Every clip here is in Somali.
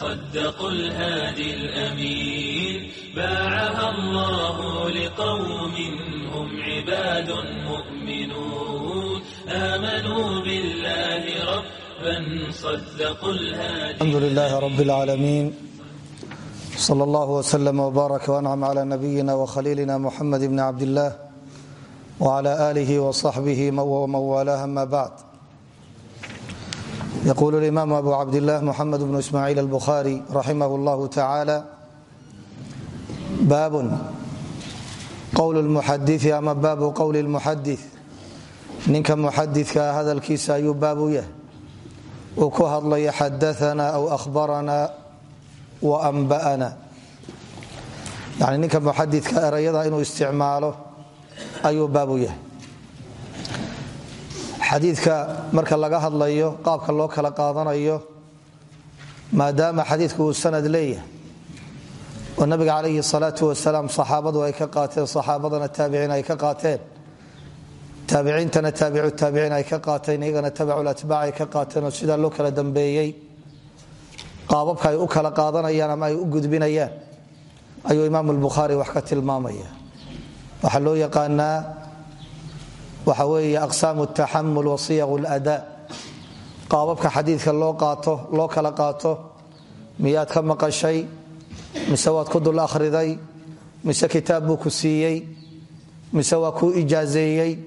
صدقوا الهادي الأمين باعها الله لقوم هم عباد مؤمنون آمنوا بالله ربا الحمد لله رب العالمين صلى الله وسلم وبارك وأنعم على نبينا وخليلنا محمد بن عبد الله وعلى آله وصحبه ومن والاه ما بعد yquul imaam abu cabdilaah muxamed bnu ismaaciil albuhaari raximah llahu tacaala baabun qowl muxadii ama baabu qowli lmuxadi ninka muxadidkaa hadalkiisa ayuu baab u yahay uu ku hadlaya xadaanaa aw ahbaranaa wa amba'ana yani ninka muxadidka erayada inuu isticmaalo ayuu baab u yahay xadiidka marka laga hadlayo qaabka loo kala qaadanayo maadaama xadiidku uu sanad leeyahay oo nabiga calayhi salaau wasalaam saxaabadu ay ka qaateen saxaabadana taabiciin ay ka qaateen taabiciintana taabicu taabiciin ay ka qaateen iyagana tabaculatbaac ay ka qaateen oo loo kala dambeeyey qaababka ay u kala qaadanayaan ama ay u gudbinayaan ayuu imaam lbukhaari wax ka tilmaamaya. Waxaa loo yaqaanaa waxa weeye aqsaamu taxamul wa siyaq lada. Qaababka xadiidka loo kala qaato miyaad ka maqashay mise waad ku dul akhriday mise kitaab buu ku siiyey mise waa kuu ijaazeeyey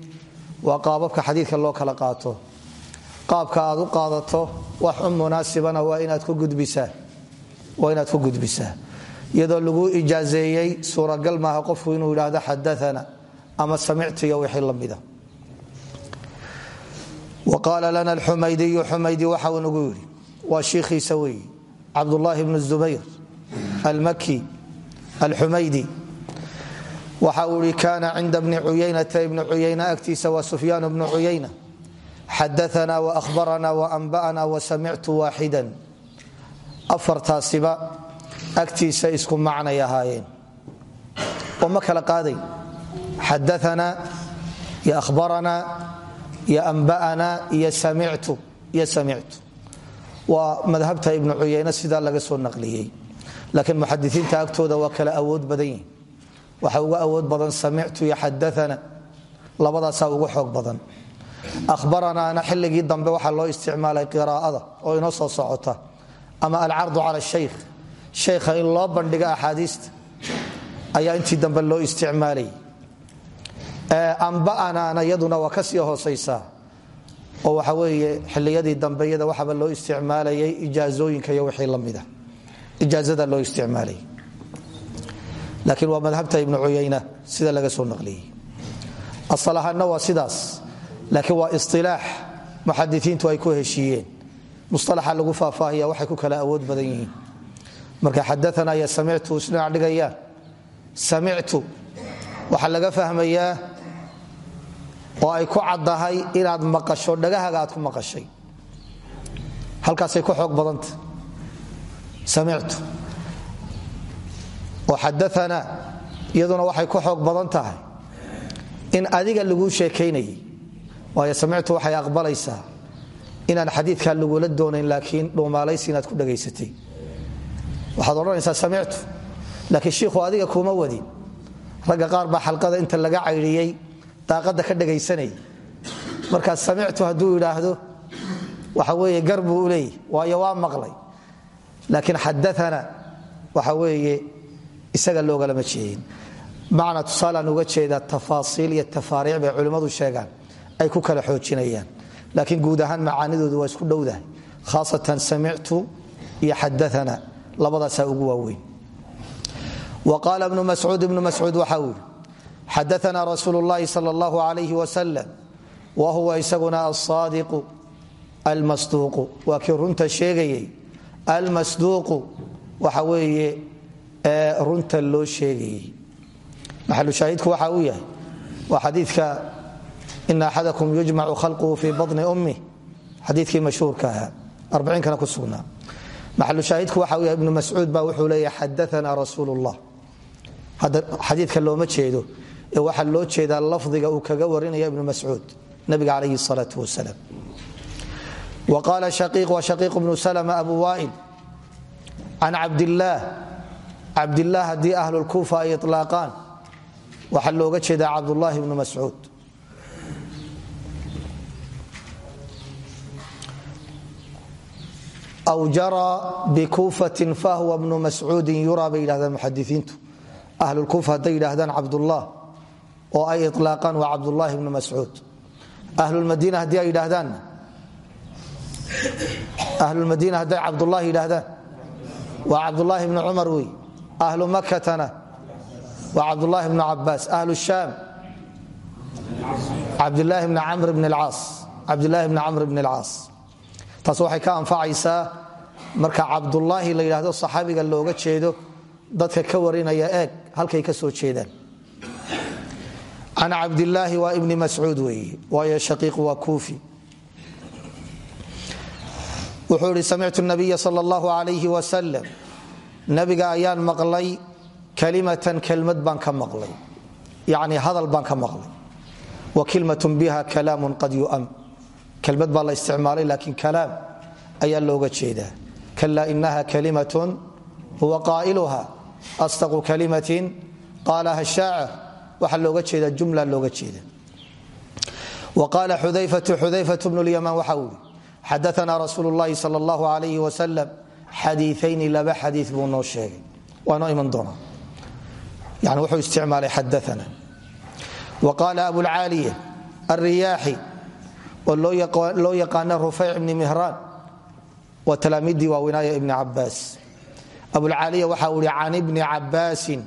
waa qaababka xadiidka loo kala qaato. Qaabka aad u qaadato wax munaasibana waa inaad ku gudbisaa. Iyadoo laguu ijaazeeyey suuragal maaha qofku inuu yidhaahdo xadaana ama samictu iyo wixii la wa qaala lana alxumaydiyu xumaydi waxa uu nagu yidhi. Waa shiikhiisa weeye cabdulaahi bnu zubayr almaki alxumaydi waxa uu i kaana cinda bni cuyaynata. Ibni cuyayna agtiisa waa sufyaan bnu cuyayna. Xadaana waahbarana waanba'ana wasamictu waaxidan afartaasiba agtiisa isku macnay ahaayeen. Oo ma kala qaaday. Xadaana iyo ahbarana iyo anba'ana iyo samictu waa madhabta ibnu cuyayne sidaa laga soo naqliyey. Laakiin muxadisiinta agtooda waa kala awood badan waxa uga awood badan samictu iyo xadaana labadaasaa ugu xoog badan. Ahbaranaana xilligii dambe waxaa loo isticmaalay qiraa'ada oo inoo soo socota. Ama alcardu cala shaykh. Shaykha in loo bandhigo ayaa intii dambe loo isticmaalayay amba'anaana iyaduna waa ka sii hoosaysaa. Oo waxa weeye xiliyadii dambe iyada waxaaba loo isticmaalayay ijaazooyinka iyo wixii lamida ijaazada loo isticmaalay. Laakiin waa madhabta ibnu cuyayna sida laga soo naqliyey. Asal ahaanna waa sidaas. Laakiin waa isilaax muxadisiintu ay ku heshiiyeen. Musalaxa lagu faahfaahaya waxay ku kala awood badan yihiin. Marka xadaana iyo samictu isdhinac dhigayaan samictu waxaa laga fahmayaa oo ay ku caddahay inaad maqasho dhagahaga ku maqashay. Halkaasay ku xoog badanta. Samictu oo xadaana iyaduna waxay ku xoog badan in adiga laguu sheekaynayay waayo samictu waxay aqbalaysaa inaan xadiidkaa lagula doonayn laakiin dhuumaalaysi inaad ku dhagaysatay. Waxaad odhanaysaa samictu laakiin shiikhu adiga kuma wadin. Ragga qaar baa xalqada inta laga caydhiyey daaqadda ka dhagaysanayay markaa samictu hadduu idhaahdo waxa weeye gar buu u leeyahy waayo waa maqlay. Laakiin xadaana waxa weeye isaga loogalama jeedin. Macna tusaalaan uga jeedaa tafaasiil iyo tafaariic bay culimmadu sheegaan ay ku kala xoojinayaan. Laakiin guud ahaan macaanidoodu waa isku dhowdahay. Khaasatan samictu iyo xadaana labadaasaa ugu waaweyn. Wa qaala bnu mascuud ibnu mascuud waxa uu yidhi xadaana rasuulu llahi sal allahu alayh wasalam wa huwa isaguna alsaadiqu almasduuqu waa kii runta sheegayey almasduuqu waxa weeye runta loo sheegayey maxalushaahidku waxa uu yahay waa xadiidka ina axadakum yujmacu khalquhu fii baطni ummih xadiikii mashhuurka ahaa arbaiinkana ku sugnaa maxalushaahidku waxa uu yahay ibnu mascuud baa wuxuu leeyahy xadaana rasuul اllah hadda xadiidka looma jeedo ee waxaa loo jeedaa lafdiga uu kaga warinaya ibnu mascuud nabiga calayhi salaau wasalam wa qaala shaqiiq wa shaqiiq bnu salma abu waa'il can cabdillaah cabdillaah haddii ahlulkuufa ay ilaaqaan waxaa looga jeedaa cabdullaahi bnu mascuud. Aw jaraa bikuufatin fahuwa bnu mascuudin yuraa bay yidhahdaan muxadiiintu ahlulkuufa hadday yidhaahdaan cabdullah oo ay ilaaqaan waa cabdullaahi bnu mascuud. Ahlulmadiina haddii ay yidhaahdaanna ahlulmadiina hadday cabdullahi yidhaahdaan. Waa cabdullaahi bnu cumar wey. Ahlu makatana waa cabdullaahi bnu cabaas ahlu shaam. Cabdlaahi bn camr bn caas cabdilaahi bni camr bn alcaas. Taas waxay ka anfacaysaa marka cabdulaahi la yidhaahdo looga jeedo dadka ka warinaya eeg halkay ka soo jeedaan can cabdilaahi waa ibni mascuud weeye waayo shaqiiq waa kuufi wuxuu ihi samictu nabiya sal اllahu alayh wasalam nabiga ayaan maqlay kalimatan kelmad baan ka maqlay yacni hadal baan ka maqlay wa kilmatun biha kalaamun qad yu'am kelmad baa la isticmaalay laakiin kalaam ayaa looga jeedaa kala inaha kalimatun huwa qaa'iluha asdaqu kalimatin qaalaha shaacir waxaa looga jeeda jumla looga jeeda. Wa qaala xudayfatu xudayfatu bnu lyamaan waxa uu yihi xadaana rasuulu llahi sal allahu alayh wasalam xadiiayni laba xadii buu noo sheegay. Waa noo iman doonaa. Yani wuxuu isticmaalay xadaana wa qaala abulcaaliya alriyaaxi oo loo yaqaana rufayc bni mihraan waa talaamidii waawinaaya ibni cabaas abulcaaliya waxa uu ihi can ibni cabaasin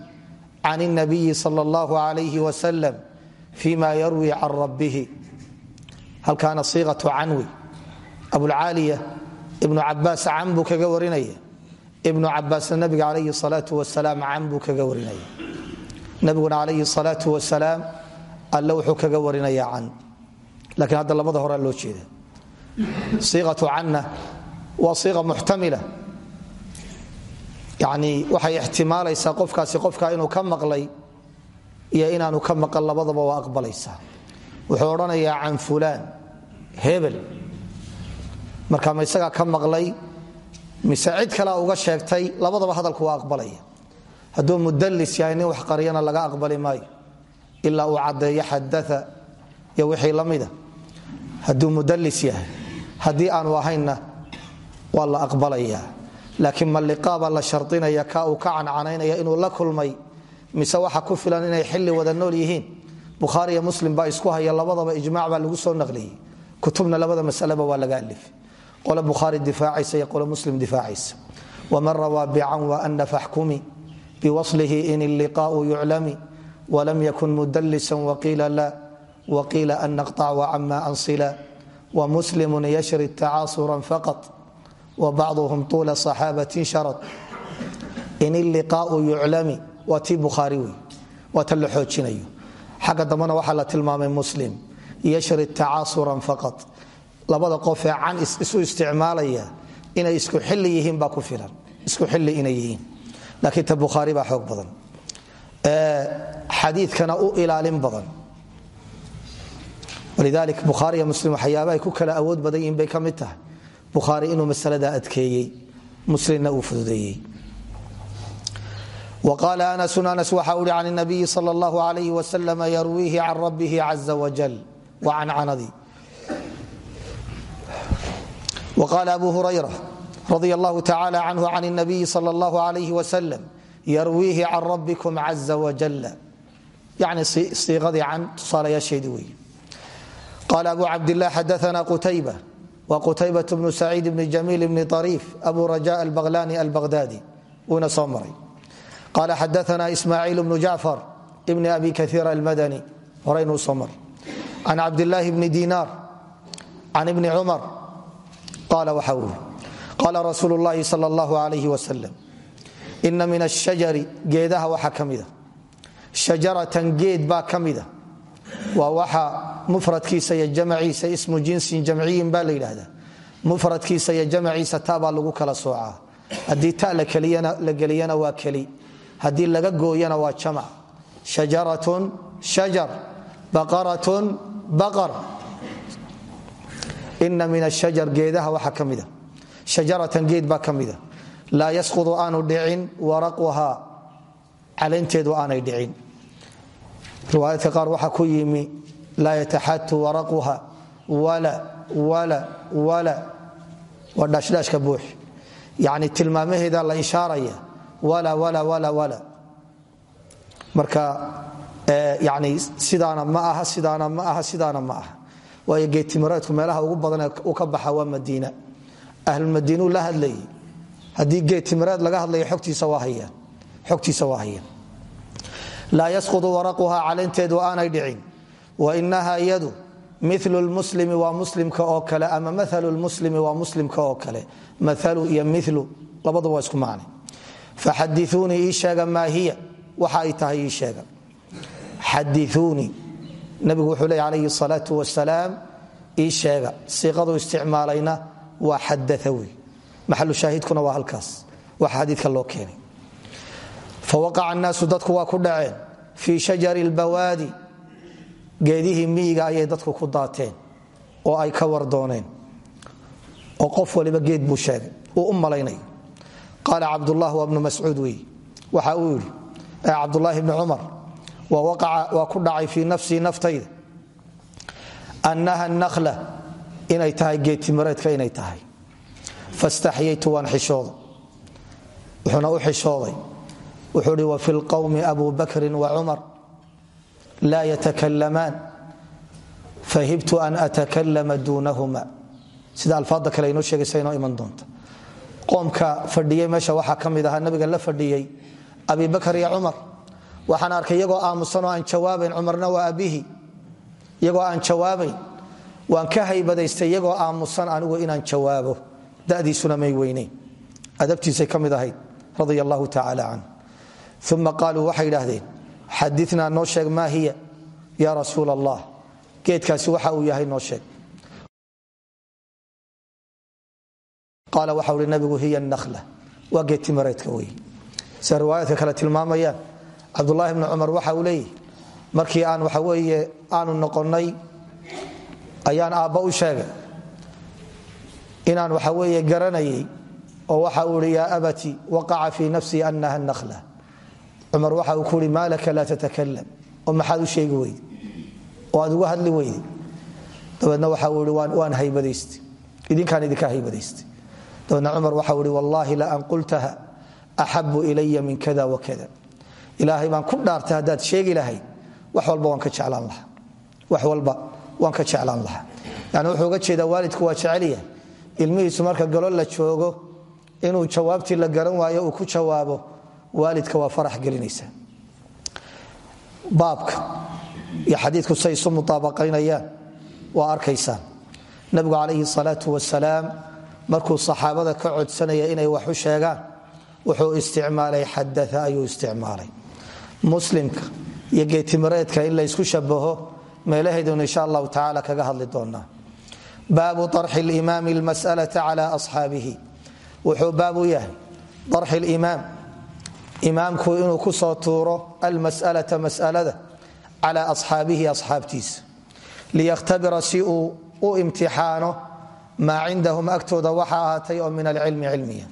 can nabiyi sal اllah alayh waslm fima yarwi can rabihi halkaana siiqatu canwi abulcaaliya ibnu cabaas can buu kaga warinaya ibnu cabaasna nabiga alayhi salaau wasalaam can buu kaga warinaya nabiguna alayhi salaau wasalaam alle wuxuu kaga warinaya can laakiin hadda labada horaa loo jeeda iiqatu canna waa siiqa muxtamila yani waxay ixtimaalaysaa qofkaasi qofka inuu ka maqlay iyo inaanu ka maqan labadaba waa aqbalaysaa. Wuxuu odhanayaa can fulaan hebel. Marka ma isagaa ka maqlay mise cid uga sheegtay labadaba hadalku waa aqbalaya. Hadduu mudallis yahay wax qariyana laga aqbali maayo. Ilaa uu caddeeyo xadaa iyo wixii la mida. Mudallis yahay haddii aanu ahaynna waa la aqbalaya laakiin malliqaabaa la sharinaya ka uu ka cancanaynaya inuu la kulmay mise waxa ku filan inay xilli wada nool yihiin? Bukhaariiyo muslim baa isku haya labadaba ijmac baa lagu soo naqliyey. Kutubna labada masaleba waa laga alifay qole bukhaari difaacaysa iyo qole muslim difaacaysa waman rawaa bican waana faxkumi biwaslihi in illiqaau yuclami walam yakun mudallisan waqiila la waqiila an naqطac wacama ansila. Wamuslimun yashri tacaasuran faqط wbacduhum tuula صaxaabatin sharad. In illiqaau yuclami waa tii bukhaari wey waa tan la xoojinayo. Xagga dambena waxaa la tilmaamay muslim yashri tacaasuran faqad labada qofee can isu isticmaalaya inay isku xili yihiin baa ku filan isku xili inay yihiin. Laakiin ta bukhaari baa xoog badan. Xadiikana u ilaalin badan. Walidali bukhaari iyo muslim waxyaabahay ku kala awood badan yihiin bay ka mid tahay bukhaari inuu masalada adkeeyey muslimna uu fududeeyey وqال أنس أنس waxa uhi عن النبي صلى الله عليه وسلم يرويه عن ربه عز وجل وعن عنdي وقال أبو هريرة رضي الله تعالى عنه عن النبي صلى الله عليه وسلم يرويه عن ربكم عز وجل يعني صيغadii can tusaalayaasheedii wey قال أبو عبد الله حدثنا قتيبة وقتيبة بن سعيد بن جميل بن طريف أبو رجاء البغلاني البغدادي wuuna soo maray qال xadثna إسmاعيل بن جعفر بن أbي كثير المdني horaynuu soo maray عن cabداللahi بن ديناr عن بن cمر qال waxa ui qاla رasuul الlahi slى الlaه عليه وسلم إna min الشhaجر geedaha waxa ka mida شhaجaraةan geed baa ka mida waa waxa mufradkiisa iyo jamaciisa ismu jinsin jamciyin baa la yidhaahdaa. Mufradkiisa iyo jamaciisa ta baa lagu kala soocaa. Haddii ta la geliyana waa keli. Haddii laga gooyana waa jamac. Shajaratun shajar baqaratun baqar. Ina min ashajar geedaha waxaa ka mida shajaratan geed baa ka mida laa yasqudu aanu dhicin waraquha calaynteedu aanay dhicin riwaayadka qaar waxaa ku yimi laa yataxatu waraquha waa dhaashdhaashka buux. Yani tilmaamaheeda la ishaaraya marka yani sidaana ma aha sidaana ma aha sidaana ma aha. Waayo geedtimireedku meelaha ugu badan uu ka baxa waa madiina. Ahlulmadiinuu la hadlayay. Haddii geedtimireed laga hadlayo xogtiisa waa hayaan laa yasqudu waraquha calaynteedu aanay dhicin. Wainaha iyadu milu lmuslimi waa muslimka oo kale ama maalu lmuslimi waa muslimka oo kale. Maalu iyo milu labaduba waa isku macne. Faxadiuunii ii sheega maa hiya. Waxa ay tahay ii sheega. Xadiuunii nabigu wuxuu leey calayhi salaau wasalaam ii fawaqaca annaasu dadku waa ku dhaceen fii shajari lbawaadi geedihii miyiga ayay dadku ku daateen oo ay ka wardooneen oo qof waliba geed buu sheegay uu u malaynay qaala cabdullah waa bnu mascuud wey waxa uu yidhi cabdulaahi bni cumar waa ku dhacay fii nafsii naftayda annaha nakhla inay tahay geedtimireedka inay tahay fastaxyaytu waan xishooday wuxuu hi wafi lqowmi abu bakrin wacumar laa yatakalamaan fahibtu an atakalama duunahuma. Sida alfaada kale inoo sheegaysa inoo iman doonta. Qoomka fadhiyey meesha waxaa ka mid ahaa nabiga la fadhiyey abi bakar iyo cumar. Waxaan arkay iyagoo aamusanoo aan jawaabayn cumarna waa abihi iyagoo aan jawaabayn waan ka haybadaystay iyagoo aamusan anigu inaan jawaabo. Dadiisuna may weyneyn. Adabtiisay ka mid uma qaaluu waxay idhaahdeen xadinaa noo sheeg maa hiya ya rasuul allah geedkaasi waxa uu yahay noo sheeg qaala waxa uhi nabigu hiya nakhla waa geedtimareedka wey sida riwaayaadka kale tilmaamayaan cabdulaahi bni cumar waxa ayaan aabba u sheegay inaan waxa weeye garanayay oo waxa uu ihi yaa abati waqaca fii nafsii anaha nakhla cumar waxa uu ku uhi maa laka laa tatakalam oo maxaad u sheegi weyde oo aad uga hadli weyde dabeedna waxa uu ihi waan haybadaystay idinkaan idinka haybadaystay dabeedna cumar waxa uu ihi wallaahi la an qultaha axabu ilaya min kada wakada ilaahay baan ku dhaartay haddaad sheegi lahayd wax walba waan ka jeclaan lahaa. Wax walba waan ka jeclaan lahaa. Yani wuxuu uga jeedaa waalidku waa jecelyahay ilmihiisu marka galo la joogo inuu jawaabtii la garan waayo uu ku jawaabo waalidka waa farax gelinaysa. Baabka iyo xadiidku say isu mutaabaqaynayaan waa arkaysaan. Nabigu calayhi salaatu markuu saxaabada ka codsanaya inay wax u sheegaan wuxuu isticmaalay xadaa ayuu isticmaalay. Muslimka iyo geetimireedka in laysku shabaho meelaheedun insha allahu tacaala kaga hadli doonaa. Baabu arxi limaami lmas'alaa cala asxaabihi. Wuxuu baab u yahay arxi limaam imaamku inuu ku soo tuuro almas'alata mas'alada cala asxaabihi asxaabtiisa liyakhtabira si uu u imtixaano maa cindahum agtooda waxa ahaatay oo min alcilmi cilmiya.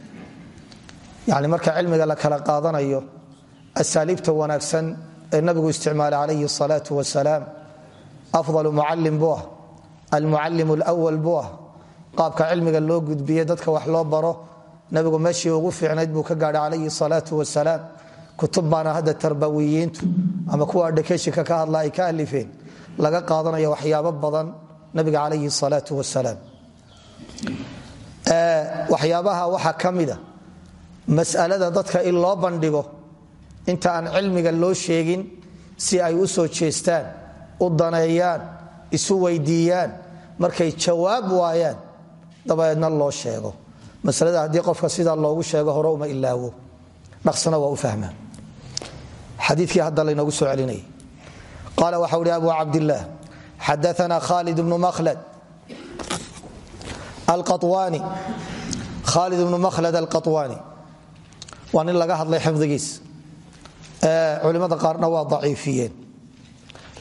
Yani marka cilmiga la kala qaadanayo asaaliibta wanaagsan ee nabigu isticmaalay calayhi salaau wasalaam afdal mucalim buu ah almucalim lwal buu ah qaabka cilmiga loo gudbiye dadka wax loo baro nabigu meeshii ugu fiicnayd buu ka gaadhay calayhi salaau wasalaam kutub baana hadda tarbawiyiintu ama kuwa adhakeshika ka hadla ay ka alifeen. Laga qaadanayo waxyaabo badan nabiga calayhi salaau wasalaam waxyaabaha waxaa ka masalada dadka in loo bandhigo inta aan cilmiga loo sheegin si ay u soo jeestaan u daneeyaan isu weydiiyaan markay jawaab waayaan dabadeedna loo sheego masalada haddii qofka sidaa loogu sheego hore uma ilaawo. Dhaqsana waa u fahmaa xadiikii hadda laynoogu soo celinayay qaala waxau hi abu cabdillaah xadaana khalid bnu mhlad alqawaani khalid bnu makhlad alqaطwaani waa nin laga hadlay xifdigiis. Culimada qaarna waa daciifiyeen.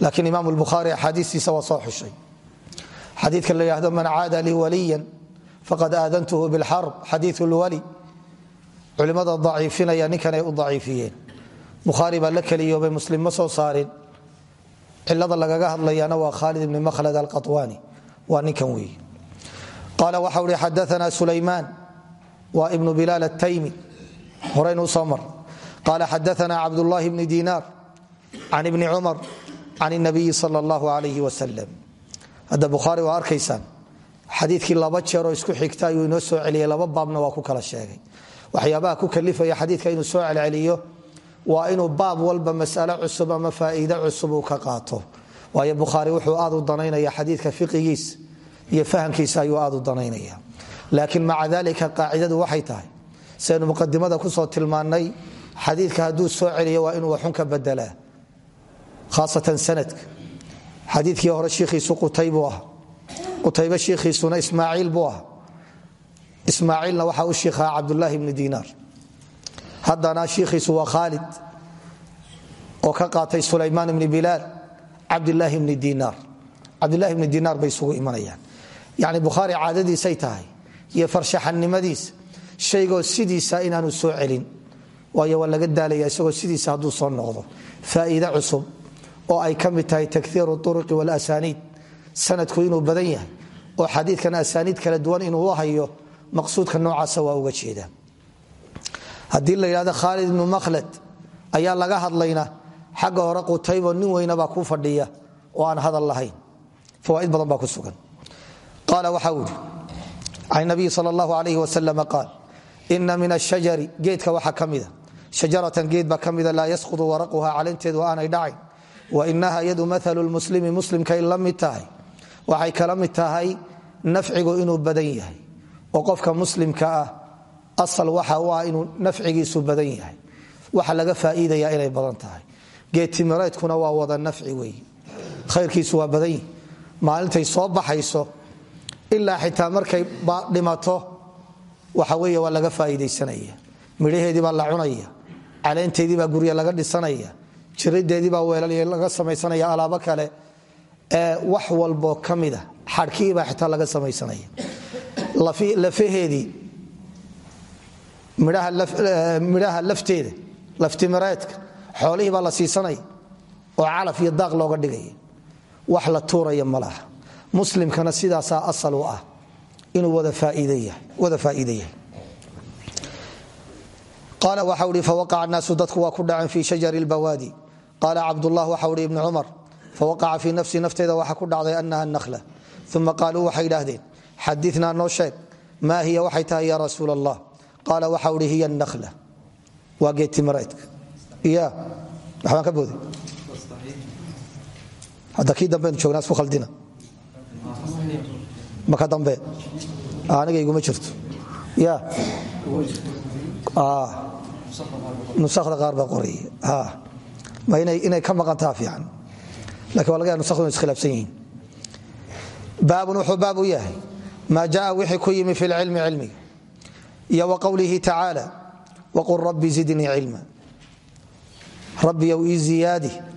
Laakiin imaam lbukhaari axaadiistiisa waa soo xushay. Xadiidka la yidhahdo man caada lii waliyan faqad aadantuhu bilxarb xadii lwali. Culimada daciifinaya ninkan ay u daciifiyeen. Bukhaari baa la keliyoobay muslim soo saarin. Cilada lagaga hadlayaana waa khaalid ibni mahlad alqawaani waa ninkan wey qaala waxa uhi xadaana sulaymaan waa ibnu bilaal ataymi horaynuu soo mar. Qaala xadaana cabdullaahi bni diinaar can ibni cumar can nabiyi sal اllahu alayh wasalam hadda bukhaari waa arkaysaan xadiidkii laba jeeroo isku xigta ayuu inoo soo celiyey laba baabna waa ku kala sheegay. Waxyaabaha ku kalifaya xadiidka inuu soo celceliyo waa inuu baab walba masalo cusub ama faa'iide cusub uu ka qaato. Waayo bukhaari wuxuu aad u danaynaya xadiidka fiqigiis iyo fahamkiisa ayuu aad u danaynaya. Laakiin maca dalika qaacidadu waxay tahay saynu muqadimada ku soo tilmaannay xadiidka hadduu soo celiyo waa inuu waxun ka bedelaa khaasatan sanadka. Xadiidkii hore shiikhiisu qutaybuu ah qutaybe shiikhiisuna ismaaciil buu ah ismaaciilna waxaa u shiikhaa cabdulaahi bni diinaar. Haddana shiikhiisu waa khaalid oo ka qaatay sulaymaan ibni bilaal cabdilaahi bni diinaar. Cabdulahi bni diinaar bay isugu imanayaan. Yacni bukhaari caadadiisay tahay iyo farshaxannimadiisa shaygoo sidiisa inaanu soo celin. Waayo waa laga daalaya isagoo sidiisa hadduu soo noqdo. Faa'iide cusub oo ay ka mid tahay takiiru uruqi walasaniid sanadku inuu badan yahay oo xadiidkan asaaniid kala duwan inuu hayo maqsuudka noocaasa waa uga jeeda haddii la yidhahdo khaalid ibnu makhlad ayaa laga hadlayna xagga hore qutaybo nin weynabaa ku fadhiya oo aan hadal lahayn. Fawaaid badan baa ku sugan. Qaala waxa uu yidhi can nabiyi sal allahu alayh qaal ina min ashajari geedka waxaa ka shajaratan geed baa ka mida laa yasqudu waraquha calinteedu aanay dhacayn. Wa inaha yadu maalu lmuslimi muslimkay la mid waxay kala mid tahay nafcigu inuu badan yahay. Oo qofka muslimka ah asal waxa u ah inuu nafcigiisu badan yahay. Waxa laga faa'iidaya inay badan tahay. Geedtimireedkuna waa wada nafci weeye. Khayrkiisu waa badan maalintay soo baxayso ilaa xitaa markay dhimato waxa weeye waa laga faa'iidaysanaya. Midhaheedii baa la cunaya caleenteedii baa gurya laga dhisanaya jirideedii baa weelal laga samaysanaya alaabo kale wax walboo ka mida xadhkiibaa xitaa laga samaysanaya lafaheedii midhaha lafteeda laftimireedka xoolihii baa la siisanaya oo calaf iyo daaq looga dhigaya wax la tuuraya ma laha. Muslimkana sidaasaa asal u ah inuu wada faa'iide yahay qaala waxa uhi fawaqaca naasu dadku waa ku dhaceen fii shajari lbawaadi qaala cabdullah waxa uhi ibni cumar fawaqaca fii nafsii nafteeda waxa ku dhacday anaha nakhla uma qaaluu waxay idhaahdeen xadinaa noo sheeg maa hiya waxay tahay ya rasuul allah qaala waxa uhi hiya nakhla waa geedtimireedka ya waxbaan ka booday hadda kii dambeenu joognaa isku khaldina maka dambe aniga iguma jirto ya nusakda qaar baa qoraya ma inay ka maqantaa wuxuu baab u yahay maa jaa wixii ku yimi fi lcilmi cilmiga iyo wa qowlihi tacaala waqul rabbi zidnii cilma. Rabbiyow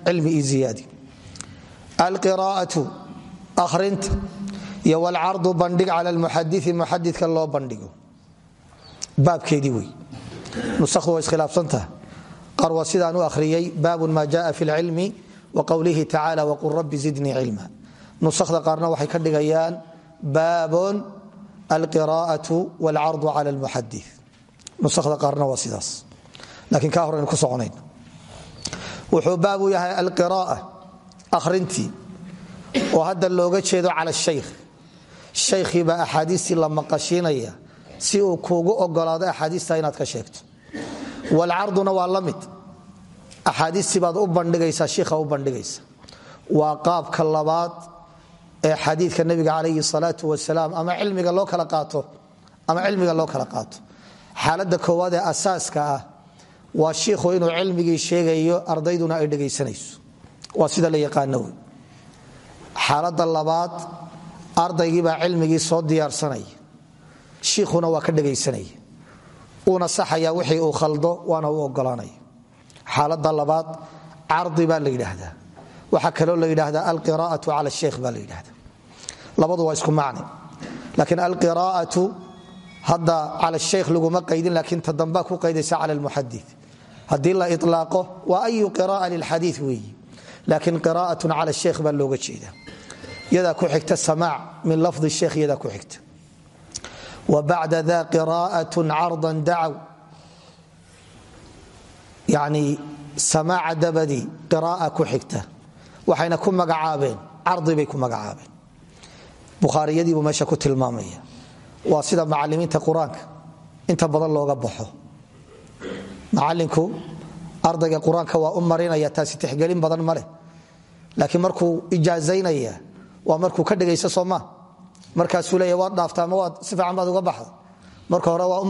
cilmi ii ziyaadi. Alqiraa'atu akhrinta iyo wlcardu bandhig cala lmuxadii muxadidka loo bandhigo. Baabkeedii wey nusakdu waa iskhilaafsantaha qaar sidaan u akhriyey baabun ma jaءa fi اlcilmi wa qowlihi tacala waqul rabbi zidnii cilma nusakda qaarna waxay ka dhigayaan baabun alqiraa'atu wاlcardu cala lmuxadi nusakda qaarna waa sidaas lakiin kaa horaynu ku soconayn wuxuu baab u yahay alqira'a akhrintii oo hadda looga jeedo cala shaykh shaykhiibaa axaadiistii la maqashiinaya si uu kuugu ogolaado axaadiista inaad ka sheegto walcarduna waa la mid axaadiistii baad u bandhigaysaa shiikha u bandhigaysa waa qaabka labaad ee xadiidka nebiga calayhi salaatu wasalaam ama cilmiga loo kala qaato ama cilmiga loo kala qaato. Xaaladda koowaad ee asaaska ah waa shiikhu inuu cilmigii sheegayo ardayduna ay dhegaysanayso waa sida la yaqaano. Wey xaalada labaad ardaygiibaa cilmigii soo diyaarsanaya shiikhuna waa ka dhegaysanaya uuna saxaya wixii uu khaldo waana u ogolaanaya xaalada labaad cardi baa la yidhaahdaa. Waxaa kaloo la yidhaahdaa alqiraa'atu cala sheikh baa la yidhahda labadu waa isku macni. Laakiin alqiraa'atu hadda cala sheikh laguma qaydin laakiin ta ku qaydaysa cala almuxadi haddii la ilaaqo waa ayu qira'a lilxadii weeyi. Laakiin qiraa'atun cala sheikh baa looga jeeda yadaa ku xigta samaac min lafdi sheikh yadaa ku xigta. Wa bacda da qiraa'atun cardan dacaw yani samaaca dabadii qira'a ku xigta waxayna ku magacaabeen cardi bay ku magacaabeen. Bukhaariyadiibuu meesha ku tilmaamaya waa sida macalimiinta qur'aanka inta badan looga baxo. Macalinku ardayga qur'aanka waa u taasi tixgelin badan ma laakiin markuu ijaazaynaya waa markuu ka dhegayso soomaa markaasuu leeya waad dhaafta ama waad si baad uga baxda. Marka hore waa u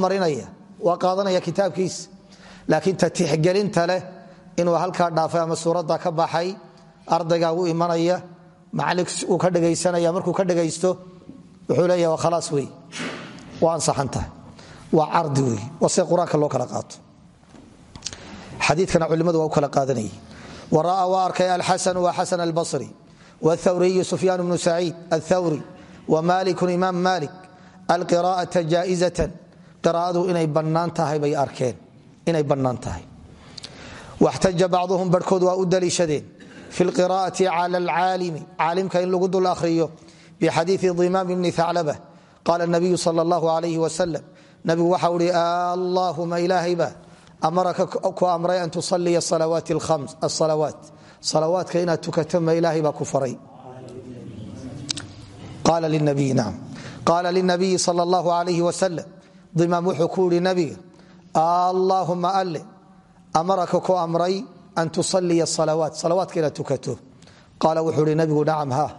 waa qaadanaya kitaabkiisa laakiin ta tixgelinta leh inuu halkaa dhaafay ama suuradda ka baxay ardaygaa u imanaya macalink uu ka dhegaysanaya markuu ka dhegaysto wuxuu leeya waa khalaas wey waa ansaxan waa cardi wey waa sida loo kala qaato. Xadiikana culimadu waa kala qaadanayay. Wa ra'aa waa arkay alxasanu wa xasan albasri wاthawriyu sufyaan bnu saciid aلthawri wa malikun imaam malik alqira'ata jaa'izatan qiraa'adu inay bannaan tahay bay arkeen inay bannaan tahay. waxtaja bacduhum barhkood waa u daliishadeen fi lqira'ati cala alcaalimi caalimka in lagu dul ahriyo bixadiii dimaam bni aclaba qaala nabiyu sal اllahu alayh wasalam nabigu waxa uhi allahuma ilaahayba amaraka ku amray an tusaliya salawaati asalawaat salawaadka inaad tukato ma ilaahay baa ku faray qaala linabiyi sal اllahu alayh wasalam dimaam wuxuu ku yihi nabiga allahuma alle amaraka ku amray an tusaliya salawaat. Salawaadka inaad tukato. Qaala wuxuu ihi nabigu nacam ha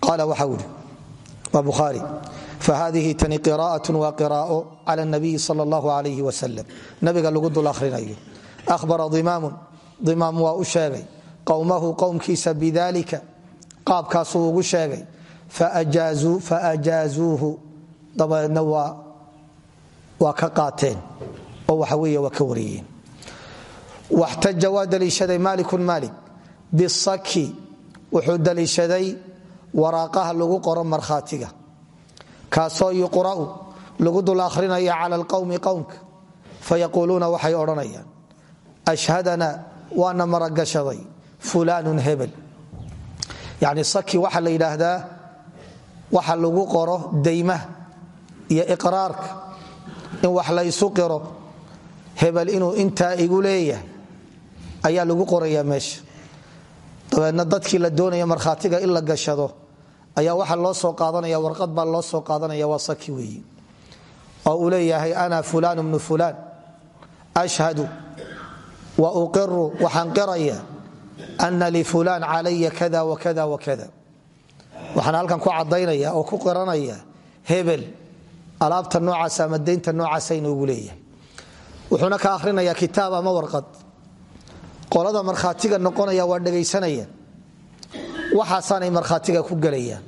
qaala waxa ihi waa bukhaari. Fahadihi tani qira'at waa qiraa'o cala nabiyi sal اllahu alayh wasalam nabiga lagu dul akhrinayo. Ahbara dimaamun. Dimaam waa u sheegay. Qowmahu qowmkiisa bidalika qaabkaasuu ugu sheegay. Faajaazuuhu dabadeedna waa ka qaateen. Oo waxa wey waa ka wariyeen. Waxtaja waa daliishaday malikun malik bisaki wuxuu daliishaday waraaqaha lagu qoro markhaatiga. Kaasoo yuqra'u lagu dul akhrinaya cala alqowmi qowmka fayaquuluuna waxay odhanayaan. Ashhadana waana maragashaday fulaanun hebel. Yacni saki waxaa la yidhaahdaa waxa lagu qoro daymaha iyo iqraarka in wax la ysu qiro hebel inuu intaa igu leeyahay ayaa lagu qorayaa meesha. Dabeedna dadkii la doonaya markhaatiga in la gashado ayaa waxaa loo soo qaadanaya warqad baa loo soo qaadanaya waa saki oo uu leeyahay ana fulaan bnu fulaan ashhadu wa uqiru waxaan qiraya ana lifulaan calaya kada wakada wakada waxaan halkan ku cadaynaya oo ku qiranaya hebel alaabta noocaas ama daynta noocaasa inuugu leeyahay. Wuxuuna ka akhrinaya kitaab ama warqad. Qolada markhaatiga noqonaya waa dhegaysanayaan. Waxaasaanay markhaatiga ku gelayaan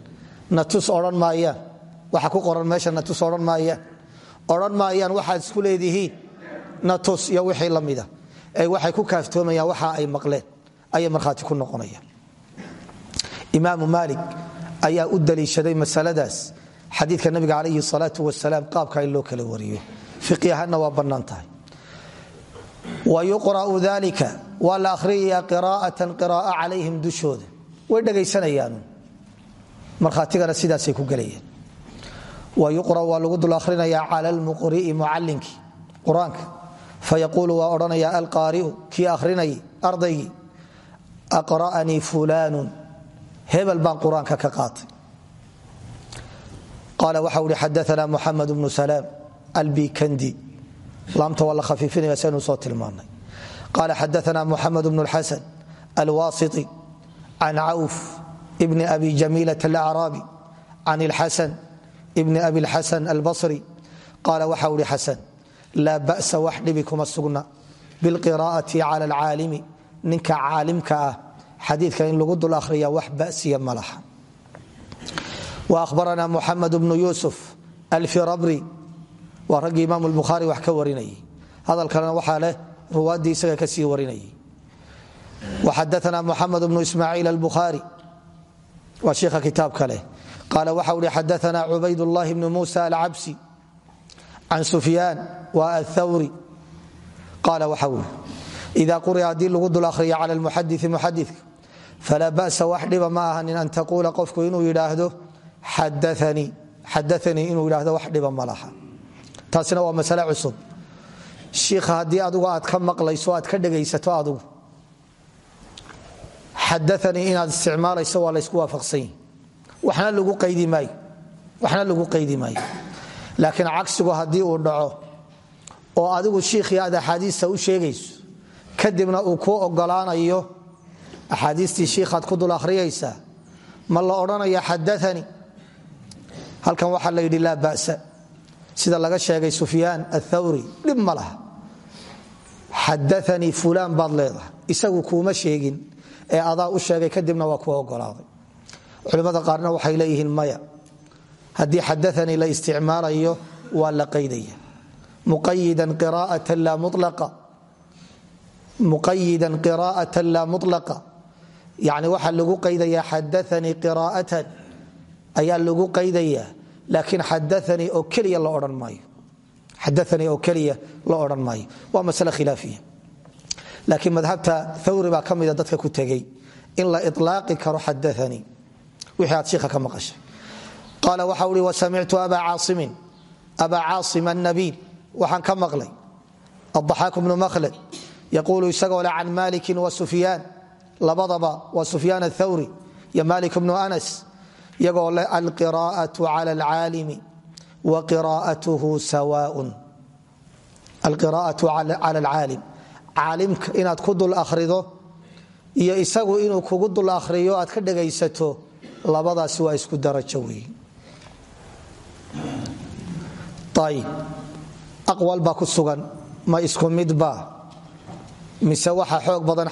natus odhan maayaan. Waxa ku qoran meesha natus odhan maayaan. Odhan maayaan waxaad isku leedihiin. Natus iyo wixii la ee waxay ku kaaftoomayaan waxa ay maqleen. Ayay markhaati ku noqonayaan. Imaamu maalik ayaa u daliishaday masaladaas xadiidka nabiga calayhi salaau wasalaam qaabka in loo kala wariyo fiqi ahaanna waa bannaan wa yuqra'u dalika waa la akhriyayaa qiraa'atan qira'a calayhim dushooda. Way dhegaysanayaan markhaatigana sidaasay ku gelayaan wa yuqra'u waa lagu dul akhrinayaa cala almuqri'i mucallinkii qur'aanka. Fayaquulu waa odhanaya alqaari'u kii akhrinayay ardaygii aqra'anii fulaanun. Hebel baan qur'aanka ka qaatay qaala waxa uhi xadaana muxamed bnu salaam albikandi laamta waa la khafiifinaya saynu soo tilmaanay qaala xadaana muxamed bnu lxasan alwasiti can cawf bni abi jamiilat alacraabi can ilxasan bni abi lxasan albasri qaala waxa uhi xasan laa ba'sa wax dhibi kuma sugna bilqiraa'ati cala alcaalimi ninka caalimka ah xadiidka in lagu dul ahriya wax basiya ma ahbarana muxamed bnu yusuf alfirabri waa raggii imaam lbukhaari wax ka warinayay hadalkalena waxaa leh ruwaaddii isaga ka sii warinayay waxadaana muxamed bnu ismaaciil albukhaari waa shiikha kitaabka leh. qaala waxa uhi xadaana cubaydاllahi bnu musa alcabsi can sufyaan wa athawri qaala waxa ui ida quri'a haddii lagu dul ahriya cala lmuxadii muxadika falaa ba'sa wax dhiba ma ahanin an taquula qofku inuu yidhaahdo xadaanii inuu yidhaahdo wax dhiba ma laha taasina waa masale cusub shiikha haddii adigu aad ka maqlayso aad ka dhegaysato adigu xadaanii inaad isticmaalayso waa laysku waafaqsanyi waxna lagu qaydi maayo laakiin cagsigu haddii uu dhaco oo adigu shiikhii aad axaadiista u sheegayso kadibna uu kuu ogolaanayo axaadiistii shiikhaad ku dul akhriyaysaa ma la odhanaya xadaanii halkan waxaa la yidhi laa ba'sa. Sida laga sheegay sufyaan athawri dhib ma laha. Xadaanii isagu kuuma sheegin. Ee adaa u sheegay kadibna waa kuu ogolaaday. Culimmada qaarna waxay leeyihiin maya. Haddii xadaanii la isticmaalayo waa la qaydaya. Muqayidan qiraa'atan laa mulaqa yani waxaa lagu qaydayaa xadaanii qiraa'atan ayaa lagu qaydayaa laakiin xadaanii oo keliya la odhan maayo. Waa masale khilaafiya laakiin madhabta thawri baa ka dadka ku tegey in la ilaaqi karo xadaanii wixii aad shiikha ka maqashay. Qaala waxa uhi wasamictu aba caasimin. Aba caasim annabiil. Waxaan ka maqlay. Adaxaaku bnu makhlad yaquulu isagoo le can malikin wa sufyaan. Labadaba waa sufyaan athawri iyo malik bnu anas iyagoo leh alqiraa'atu cala alcaalimi wa qiraa'atuhu sawaaun. Alqiraa'atu cala alcaalim caalimka inaad ku dul akhrido iyo isagu inuu kugu dul akhriyo aad ka dhegaysato labadaasi waa isku darajo weeye ayib aqwal baa ku sugan ma isku midba mise waxaa xoog badan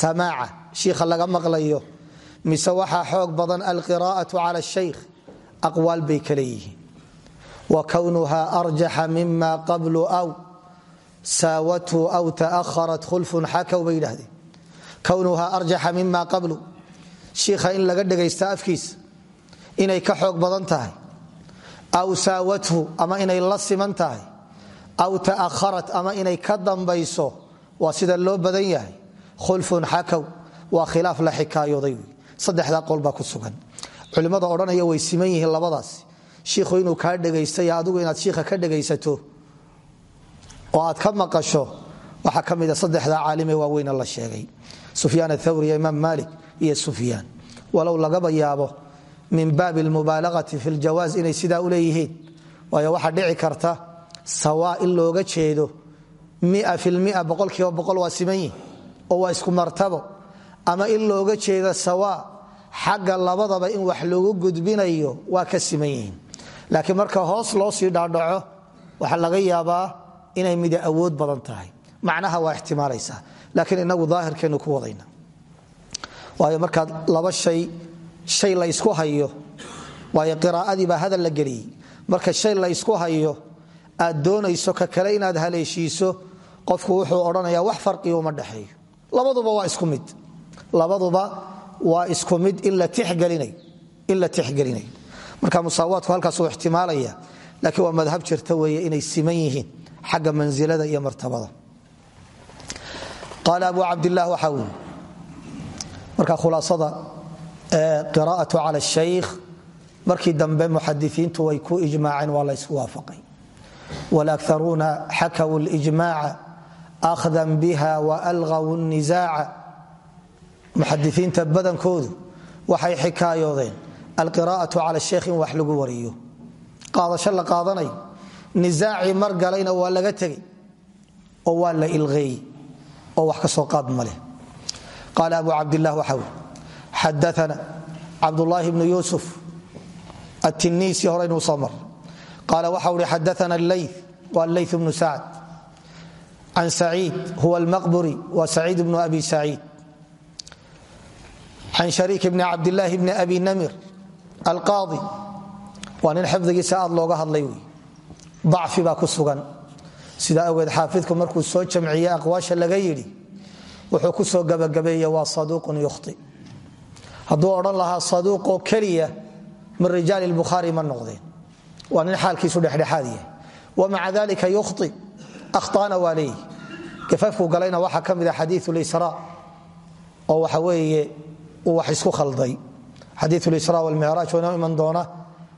samaaca shiikha laga maqlayo mise waxaa xoog badan alqiraa'atu cala shaykh aqwaal bay kale yihiin wa kownuha arjaxa mima qablu aw saawathu aw ta'aharat khulfun xakaw bay yidhahdeen kownuha arjaxa qablu shiikha in laga dhegaysta afkiisa inay ka xoog badan tahay. Aw saawathu ama inay la siman tahay. Aw ta'aharat ama inay ka dambayso waa sida loo badan yahay. Khulfun xakaw waa khilaaf la xikaayooday saddexdaa qol baa ku sugan. Culimmada odhanaya way siman yihiin labadaas. Shiikhu inuu kaa dhegaystay adigu inaad shiikha ka dhegaysato oo aad ka maqasho waxaa ka mida saddexdaa caalime waaweyna la sheegay. Sufyaan athawri iyo imaam iyo sufyaan. Walow lagaba yaabo min baabi almubaalagati fi ljawaas inay sidaa u leeyihiin. Waayo waxaa dhici karta sawaa in looga jeedo mia filmia boqolkiiba boqol waa siman yihiin oo waa isku martabo ama in looga jeedo sawaa xagga labadaba in wax lagu gudbinayo waa ka siman yihiin. Laakiin marka hoos loo sii dhaadhaco waxaa laga yaabaa inay mida awood badan tahay. Macnaha waa ixtimaalaysaa laakiin inagu daahirkeenu ku wadayna. Waayo markaad laba shay shay la ysku hayo waayo qiraa'adii baa hadal la geliyey. Marka shay la ysku hayo aad doonayso ka kale inaad haleeshiiso qofku wuxuu odhanaya wax farqiga uma dhexeeyo labaduba waa isku mid labaduba waa isku mid in la tixgelinayo marka musaawaadku halkaasuu ixtimaalaya laakiin waa madhab jirta weeye inay siman yihiin xagga mansilada iyo martabada. Qaala abu cabdilah waxaa weli marka khulaasada qiraa'atu cala shaykh markii dambe muxadiiintu way ku ijmaaceen waa la ysku waafaqay. Walaakaruuna xakaw ljmaaca ahdan biha waalqaw nizaaca muxadisiinta badankoodu waxay xikaayoodeen alqira'aةu cala sheikh in wax lagu wariyo. Qaadasho la qaadanayo nisaacii mar galayna waa laga tegey oo waa la ilqeeyey oo wax ka soo qaad ma leh. Qaala abu cabdilah waxa wi xadaana cabdulaahi bnu yuusuf atiniisi horeynuu soo mar. Qaala waxa uhi xadaana ley waa ley bnu sacd. Can saciid huwa almaqburi wa saciid bnu abi saciid can shariik bni cabdilaahi bni abi namir alqaadi waa nin xifdigiisa aad looga hadlay wey dacfi baa ku sugan sida awgeed xaafidku markuu soo jamciyey aqwaasha laga yidhi wuxuu ku soo gabagabeeye waa saduuqun yukhti hadduu odhan lahaa saduuqoo keliya min rijaali bukhaari ma noqdeen waa nin xaalkiisu dhexdhexaad yahay wamaca dalika yukhti akhطaana waa leeyihi gafafku galayna waxaa uu wax isku khalday. Xadiiu lisra walmicraaj oo inoo iman doona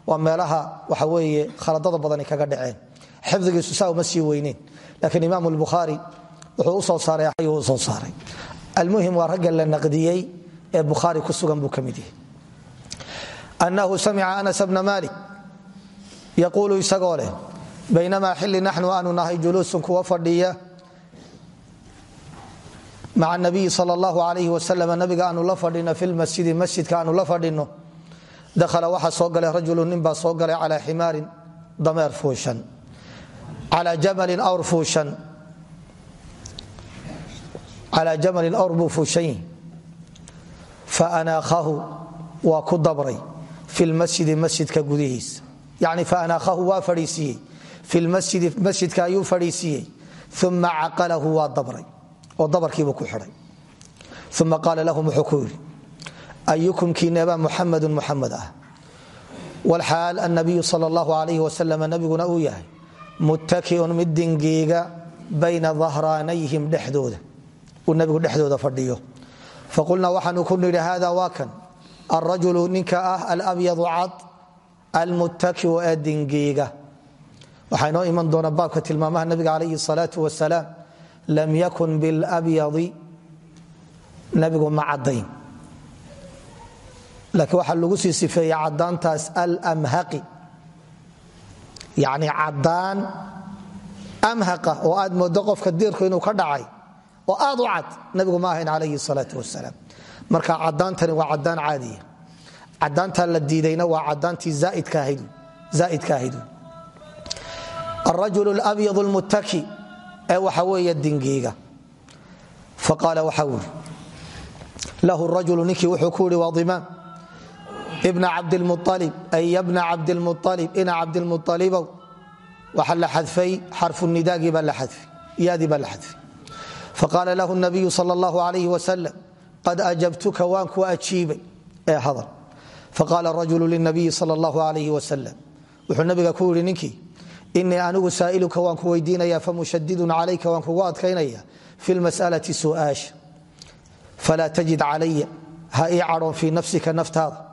waa meelaha waxa weeye khaladada badani kaga dhaceen. Xifdigiisu saa uma sii weyneyn laakiin imaam lbukhaari wuxuu u soo saaray ayuu u soo saaray. Almuhim waa ragga la naqdiyey ee bukhaari ku sugan buu ka mid yahay. Annahu samica anas bna malik yaquulu isagoo leh baynamaa xili naxnu aanu nahay juluusun kuwa fadhiya maca nabiyi sal allahu alayh wasalam nabiga aanu la fadhino fi lmasjidi masjidka aanu la fadhino dakhala waxaa soo galay rajulu nin baa soo galay calaa ximaarin dameer fuushan calaa jamalin awr fuushan calaa jamalin awr buu fuushan yihi faanaakhahu waa ku dabray fi lmasjidi masjidka gudihiisa yani faanaakhahu waa fadhiisiiyey fi lmasjidi masjidka ayuu fadhiisiiyey uma caqalahu waa dabray oo dabarkiibuu ku xidhay uma qaala lahum wuxuu ku yidhi ayukum kiineebaa muxamadu muxamed ah. Wlxaal annabiyu sal allahu alayh wasalam nabiguna uu yahay muttakiun mid dingiiga bayna dahraanayhim dhexdooda. Uu nabigu dhexdooda fadhiyo. Faqulnaa waxaanu ku nidhi hada waa kan. Alrajulu ninka ah alabyadu cad almuttakiu ee dingiiga. Waxaa inoo iman doona baabka tilmaamaha nabiga calayhi salaau wasalaam lam yakun bilabyadi nabigu ma cadayn laakiin waxaa lagu sii sifeeyey cadaantaas almhaqi yani cadaan amhaqa oo aad moodo qofka diirku inuu ka dhacay oo aad u cad nabigu ma ahayn calayhi salaau wasalaam marka cadaantani waa cadaan caadiya cadaantaa la diidayna waa cadaantii zaaidka ahayd arajul labyad lmuttaki ee waxa weeye dingiiga. Faqaala waxa yidhi lahu rajulu ninkii wuxuu ku yidhi waa dimaam bna cabdilmualib ay bna cabdilmualib ina cabdilmualibow waxa la xadfay xarfu nidaagii baa la xadfay yaadii baa la xadfay. Faqaala lahu nabiyu sal allahu alayh wasalam qad ajabtuka waan ku ajiibay ee hadal. Faqaala rajulu linabiyi sal allahu alayh wasalam wuxuu nabiga ku yidhi ninkii inii anigu saailuka waan ku weydiinaya famushadidun calayka waan kugu adkaynaya fi lmasalati su'aasha falaa tajid calaya ha ii cadhoon nafsika naftaada.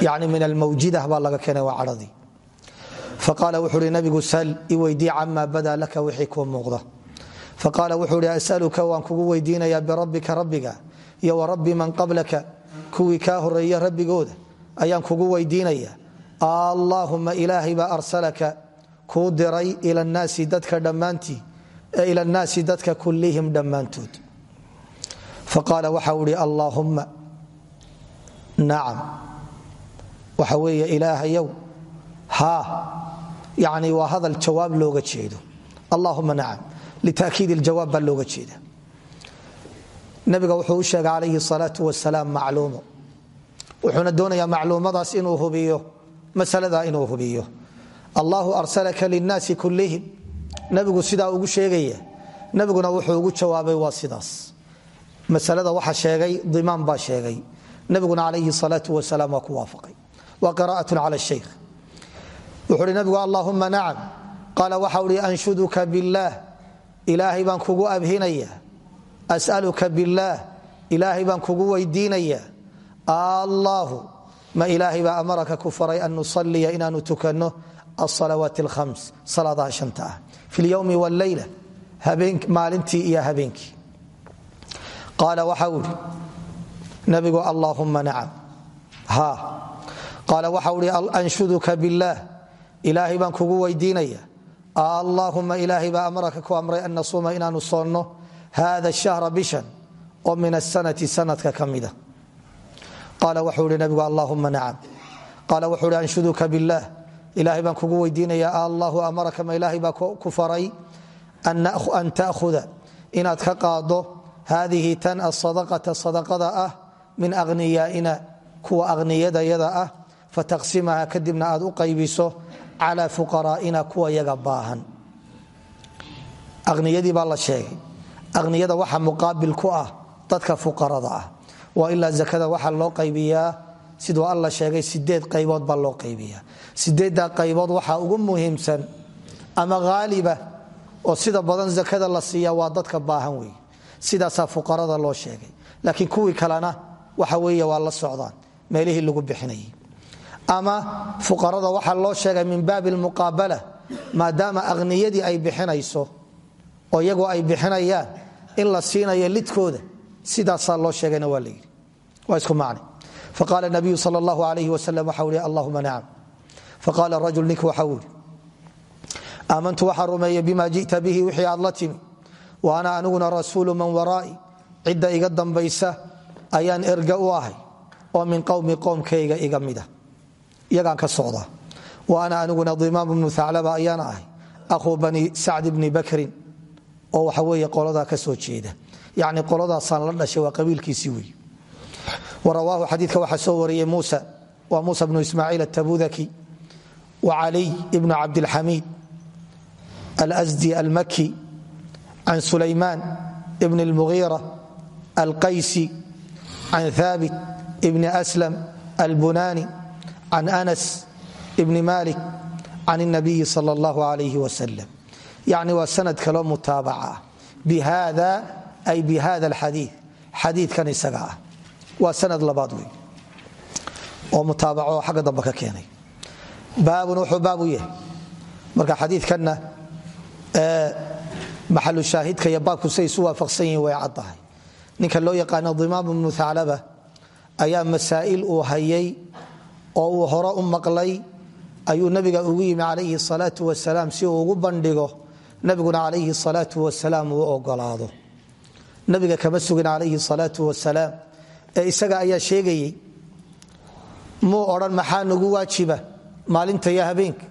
Yani min almawjidah baa laga keenay waa cadhadii. Faqaala wuxuu hi nabigu sal i weydii camaa badaa laka wixii kuu muuqda. Faqaala wuxuu hi asaluka waan kugu weydiinayaa birabbika rabbiga iyo wa rabbi man qablaka kuwii kaa horreeya rabbigooda ayaan kugu weydiinaya allaahuma ilaahay baa arsalaka kuu diray ila naasi dadka dhammaantii ila nnaasi dadka kullihim dhammaantood. Faqaala waxau ihi allaahumma nacam waxa weeye ilaahayow haa. Yani waa hadal jawaab looga jeedo. Allahuma nacam litaakiid iljawaab baa looga jeeda. Nabiga wuxuu u sheegay calayhi salaau wasalaam macluumo. Wuxuuna doonayaa macluumadaas inuu hubiyo masalada inuu hubiyo. Allahu arsalaka linnaasi kullihim nabigu sidaa ugu sheegaya. Nabiguna wuxuu ugu jawaabay waa sidaas. Masalada waxa sheegay dimaam baa sheegay. Nabiguna calayhi salaau wasalaam waa ku waafaqay. Wa qira'at cala shaykh. Wuxuu uhi nabigu allahuma nacam. Qaala waxa uhi anshuduka billaah ilaahay baan kugu abhinaya. As'aluka billaah ilaahay baan kugu weydiinaya. Allaahu ma ilaahay baa amaraka ku faray an nusaliya inaanu tukanno alsalawaat alkhams salaadaha shanta ah. Fi lyowmi walleyla maalintii iyo habeenkii. Qaala waxa uu ihi nabigu allaahuma nacam. Ha. Qaala waxa uhi anshuduka billaah ilaahay baan kugu weydiinaya. Allaahuma ilaahay baa amaraka ku amray an nasuuma inaanu soonno. Hada shahra bishan oo min asanati sanadka ka mida qaala wuxuu ihi nabigu allahuma nacam qaala wuxuu ihi anshuduka billaah ilaahay baan kugu weydiinaya allahu amaraka ma ilaahay baa ku faray an ta'khuda inaad ka qaado haadihi tan asadaqata sadaqada ah min ahniyaaina kuwa akhniyadayada ah fataqsimaha kadibna aad u qaybiso cala fuqaraa'ina kuwa yaga baahan. Akhniyadii baa la sheegay. Akhniyada waxa muqaabil ku ah dadka fuqarada ah waa ilaa zakada waxaa loo qaybiyaa. Siduu alla sheegay sideed qaybood baa loo qaybiyaa. Sideedda qaybood waxaa ugu muhiimsan ama haaliba oo sida badan zakada la siiya waa dadka baahan wey sidaasaa fuqarada loo sheegay. Laakiin kuwii kalena waxa weeye waa la socdaan. Meelihii lagu bixinayay. Ama fuqarada waxaa loo sheegay min baabi lmuqaabala maadaama akhniyadii ay bixinayso oo iyagoo ay bixinayaan in la siinayo lidkooda sidaasaa loo sheegayna waa layidhi faqaala nabiyu sal allahu alayh wasalam waxa ui allahuma nacam faqaala rajul nink waxa uu yidhi aamantu waxaa rumeeya bima jita bihi wixii aad la timi. Wa ana aniguna rasuulu man waraa'i cidda iga dambaysa ayaan erga u ahay oo min qowmi qowmkayga iga mida. Iyagaan ka socdaa. Wa ana aniguna dimaam bnu aclaba ayaan ahay ahuu bani sacd bni bakrin. Oo waxa weeye qoladaa ka soo jeeda. Yacni qoladaasaan la dhashay waa qabiilkiisii wey warawaahu xadiidka waxaa soo wariyey muusa waa muusa bnu ismaaciil atabudaki wa caliy ibnu cabdilxamiid alsdi almaki can sulaymaan ibn اlmugiira alqaysi can haabit ibni aslam albunani can anas ibni malik can الnabiyi sal اllahu alayh wasalam yacni waa sanad kaloo mutaabaca ah bihada ay bihada alxadii xadiidkan isaga ah waa sanad labaad wey oo mutaabaco xagga dambe ka keenay. Baabun wuxuu baab u yahay. Marka xadiidkanna maxalu shaahidka iyo baabku say isu waafaqsan way caddahay ninka loo yaqaano dimaam ibnu aclaba ayaa masaa'il uu hayay oo uu hore u maqlay ayuu nabiga ugu yimi calayhi salaau wasalaam si uu ugu bandhigo nabiguna calayhi salaau wasalaam uu ogolaado nabiga kama sugin calayhi salaau wasalaam ee isaga ayaa sheegayey muu odhan maxaa nagu waajiba? Maalinta iyo habeenka.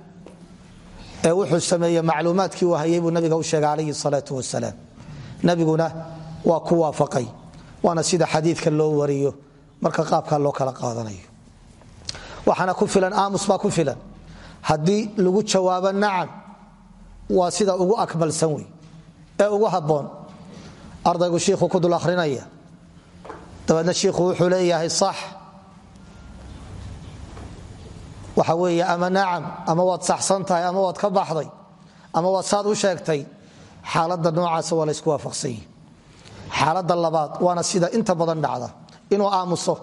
Ee wuxuu sameeye macluumaadkii uu hayay buu nabiga u sheegay calayhi salaau wasalaam nabiguna waa ku waafaqay waana sida xadiidka loo wariyo marka qaabkaa loo kala qaadanayo. Waxaana ku filan aamus baa ku filan. Haddii lagu jawaabo nacam waa sida ugu akmalsan wey ee ugu habboon. Ardaygu shiikhu ku dul akhrinaya dabeedna shiikhu wuxuu leeyahay sax. Waxa weeye ama nacam ama waad saxsan ama waad ka baxday ama waad saad u sheegtay xaaladda noocaasa waa laysku waafaqsan yihi xaaladda labaad waana sida inta badan dhacda. Inuu aamuso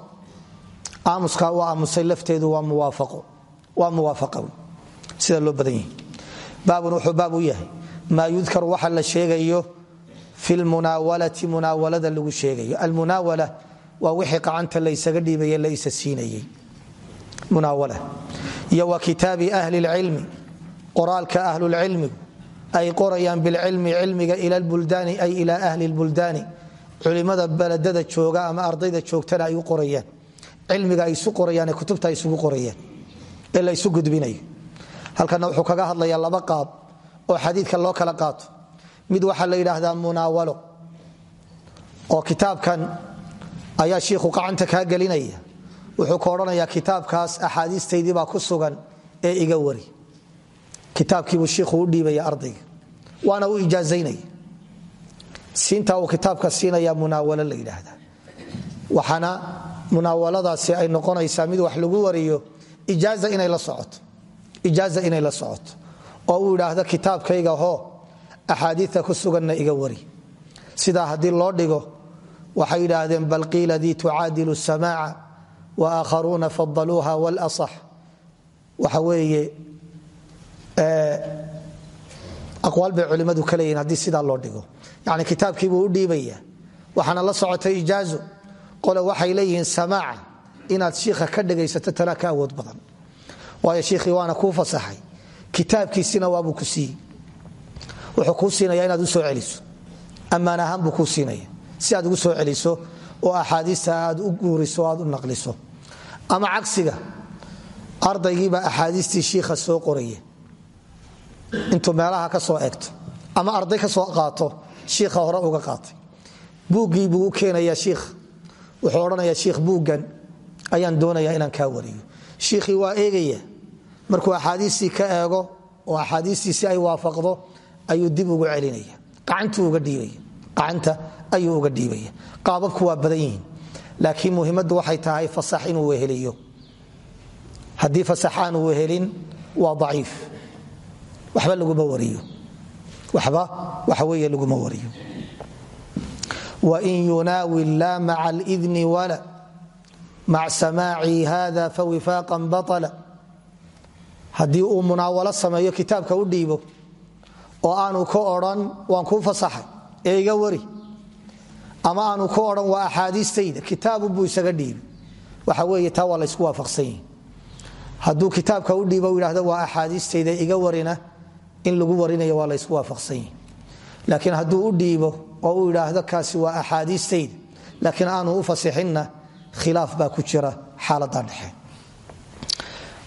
aamuskaa u aamusay lafteedu waa muwaafaqa sida loo badan yihi baabun wuxuu baab u yahay. Maa yudkaru waxa la sheegayo fi lmunaawalati munaawalada lagu sheegayo. Almunaawala waa wixii qacanta laysaga dhiibaye la isa siinayey munaawala. Iyo wa kitaabi ahli lcilmi qoraalka ahlulcilmigu ay qorayaan bilcilmi cilmiga ila lbuldaani ay ila ahli lbuldaani culimada beledada jooga ama ardayda joogtana ay u qorayaan. Cilmiga ay isu qorayaan kutubta ay isugu qorayaan. Ee la isu gudbinayo. Halkana wuxuu kaga hadlayaa laba qaab oo xadiidka loo kala qaato. Mid waxaa la yidhaahdaa munaawalo. Oo kitaabkan ayaa shiikhu qacanta kaa gelinaya. Wuxuu ka odhanayaa kitaabkaas axaadiistaydii baa ku sugan ee iga wari. Kitaabkiibuu shiikhu u dhiibaya ardayga. Waana u ijaazaynaya. Siintaa uu kitaabka siinaya munaawalo la yidhaahdaa waxaana munaawaladaasi ay noqonaysaa mid wax lagu wariyo ijaaza inay la socoto. Ijaaza inay la socoto. Oo uu idhaahdo kitaabkayga hoo axaadiita ku suganna iga wari. Sidaa haddii loo dhigo waxay yidhaahdeen bal qiila dii tucaadilu samaaca wa aakharuuna fadaluuha walasax waxa weeye aqwaal bay culimmadu ka leeyihiin haddii sidaa loo dhigo. Yacni kitaabkiibuu u dhiibaya waxaana la socotay ijaazo qole waxay leeyihiin samaaca inaad shiikha ka dhegaysato talaa ka awood badan. Waayo shiikhii waana kuu fasaxay. Kitaabkiisina waabuu ku siiyey. Wuxuu kuu siinaya inaad u soo celiso. Ammaan ahaan buu kuu siinaya si aad ugu soo celiso oo axaadiista aad u guuriso aad u naqliso. Ama cagsiga ardaygiibaa axaadiistii shiikha soo qoraya intuu meelaha ka soo egto ama arday ka soo qaato shiikha hore uga qaatay. Buuggii buu u keenayaa wuxuu odhanayaa shiikh buuggan. Ayaan doonayaa inaan kaa wariyo. Shiikhii waa eegaya. Markuu axaadiistii ka eego oo axaadiistiisi ay waafaqdo ayuu dib ugu celinaya. Gacanta ayuu uga dhiibaya. Qaababku waa badan yihiin laakiin muhimaddu waxay tahay fasax inuu weheliyo haddii fasax wehelin waa aciif waxba laguma wariyo. Waxba waxa weeye laguma wariyo. Wain yunaawil laa maca alidni wala mac samaaci hada fawifaaqan baطla haddii uu munaawalo sameeyo kitaabka u dhiibo oo aanu ka odhan waan kuu fasaxay ee wari ama aanu ka odhan waa axaadiistayda. Kitaabunbuu isaga dhiibi waxa weeye taa waa laysku waafaqsan yihi hadduu kitaabka u dhiibo yidhahdo waa axaadiistayda iga warina. In lagu warinayo waa laysku waafaqsan yihi laakiin hadduu u dhiibo oo uu yidhaahdo kaasi waa axaadiistayda laakiin aanu u fasixinna khilaaf baa ku jira xaalada dhexe.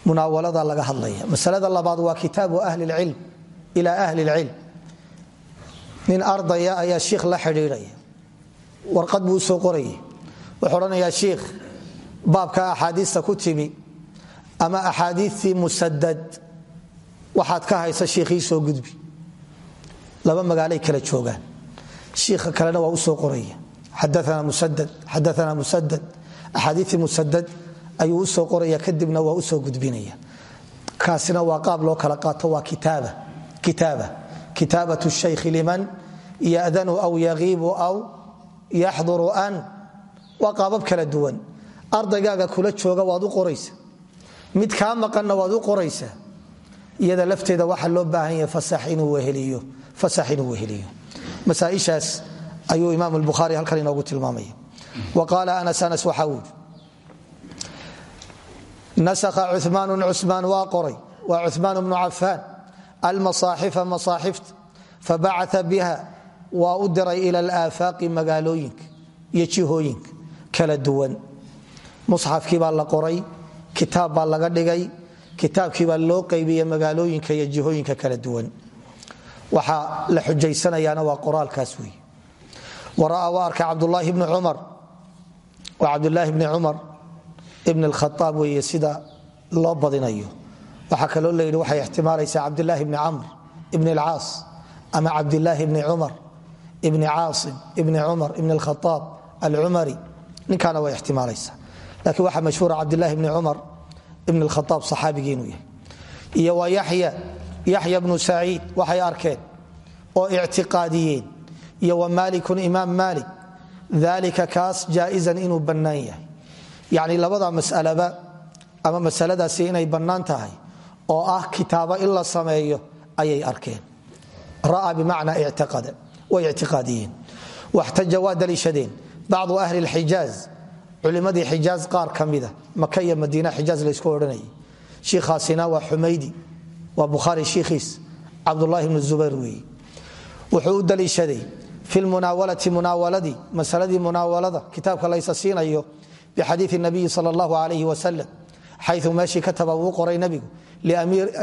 Munaawalada laga hadlaya. Masalada labaad waa kitaabu ahli lcilm ila ahli lcilm nin ardaya ayaa shiikh la xidhiidhaya warqad buu u soo qoraya wuxuu odhanayaa shiikh baabka axaadiista ku timi ama axaadiitii musadad waxaad ka haysa shiikhii soo gudbi. Laba magaalay kala joogaan. Shiikha kalena waa u soo qoraya. Xadaana musadad xadaana musadad axaadiiii musadad ayuu u soo qoraya kadibna waa u soo gudbinaya. Kaasina waa qaab loo kala qaato waa kitaaba kitaabat shaykhi liman yadanu aw yagiibu aw yaxduru an. Waa qaabab kala duwan. Ardaygaaga kula jooga waad u qoraysa. Mid kaa maqanna waad u qoraysaa iyada lafteeda waxaa loo baahan yahay fasax inuu weheliyo masaaishaas ayuu imaam bukhaari halkan inoogu tilmaamaya. Wa qaala anas anas waxaa wuri nasakha cumaanu cusmaan waa qoray. Waa cumaan bnu cafaan. Almasaaxifa masaaxifta fabacaa biha waa u diray ila alaafaaqi magaalooyinka iyo jihooyinka kala duwan. Musxafkii baa la qoray kitaab baa laga dhigay kitaabkii baa loo qaybiyey magaalooyinka iyo jihooyinka kala duwan. Waxaa la xujaysanayaana waa qoraalkaas wey wara'a waa arkay cabdulaahi bni cumar. Waa cabdulaahi bni cumar ibn alkhaaab weeye sida loo badinayo. Waxaa kaloo la yidhi waxay ixtimaalaysaa cabdilaahi bni camr ibn alcaas ama cabdilaahi bni cumar ibni caasim ibni cumar ibn alkhaaab alcumari ninkaana way ixtimaalaysaa. Lakiin waxaa mashhuura cabdilaahi bni cumar ibn alkhaaab saxaabigii inuu yahay. Iyo waa yaxya bnu saciid waxay arkeen oo ictiqaadiyeen. Iyo wa maalikun imaam maalik dalika kaas jaa'izan inuu bannaan yahay. Yacni labada masalaba ama masaladaasi inay bannaan tahay oo ah kitaabo in la sameeyo ayay arkeen. Ra'a bimacnaa ictiqada way ictiqaadiyeen. Waxtaja waa daliishadeen. Bacdu ahli lxijaaz culimmadii xijaaz qaar ka mida maka iyo madiina xijaaz laysku odhanayay shiikhaasina waa xumaydi waa bukhaari shiikhiis cabdulaahi bnu zubayr weeye wuxuu u daliishaday fi lmunaawalati munaawaladii masaladii munaawalada kitaabka laysa siinayo bixadiii nabiyi sal allahu alayh wasalam xayu meeshii kataba uu qoray nabigu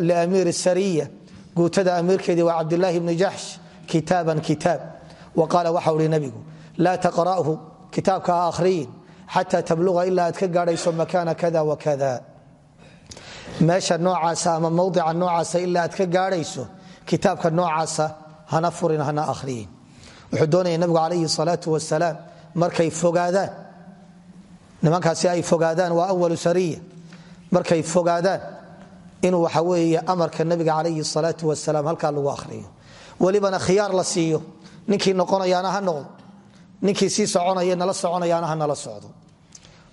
liamiiri sariya guutada amiirkeedii waa cabdilaahi bni jaxsh kitaaban kitaab. Wa qaala waxau hi nabigu laa taqra'hu kitaabka ha akhriyin xata tabluga ilaa aad ka gaadhayso makaana kada wakada meesha noocaasa ama mawdica noocaasa ilaa aad ka gaadhayso kitaabka noocaasa hana furin hana ahriyin wuxuu doonaya nabigu calayhi salaau wasalaam markay fogaadaan nimankaasi ay fogaadaan waa awalu sariya. Markay fogaadaan inuu waxa weeye amarka nabiga calayhi salaau wasalaam halkaa lagu ahriyo welibana khiyaar la siiyo. Ninkii noqonayaana ha noqdo. Ninkii sii soconaya nala soconayaana ha nala socdo.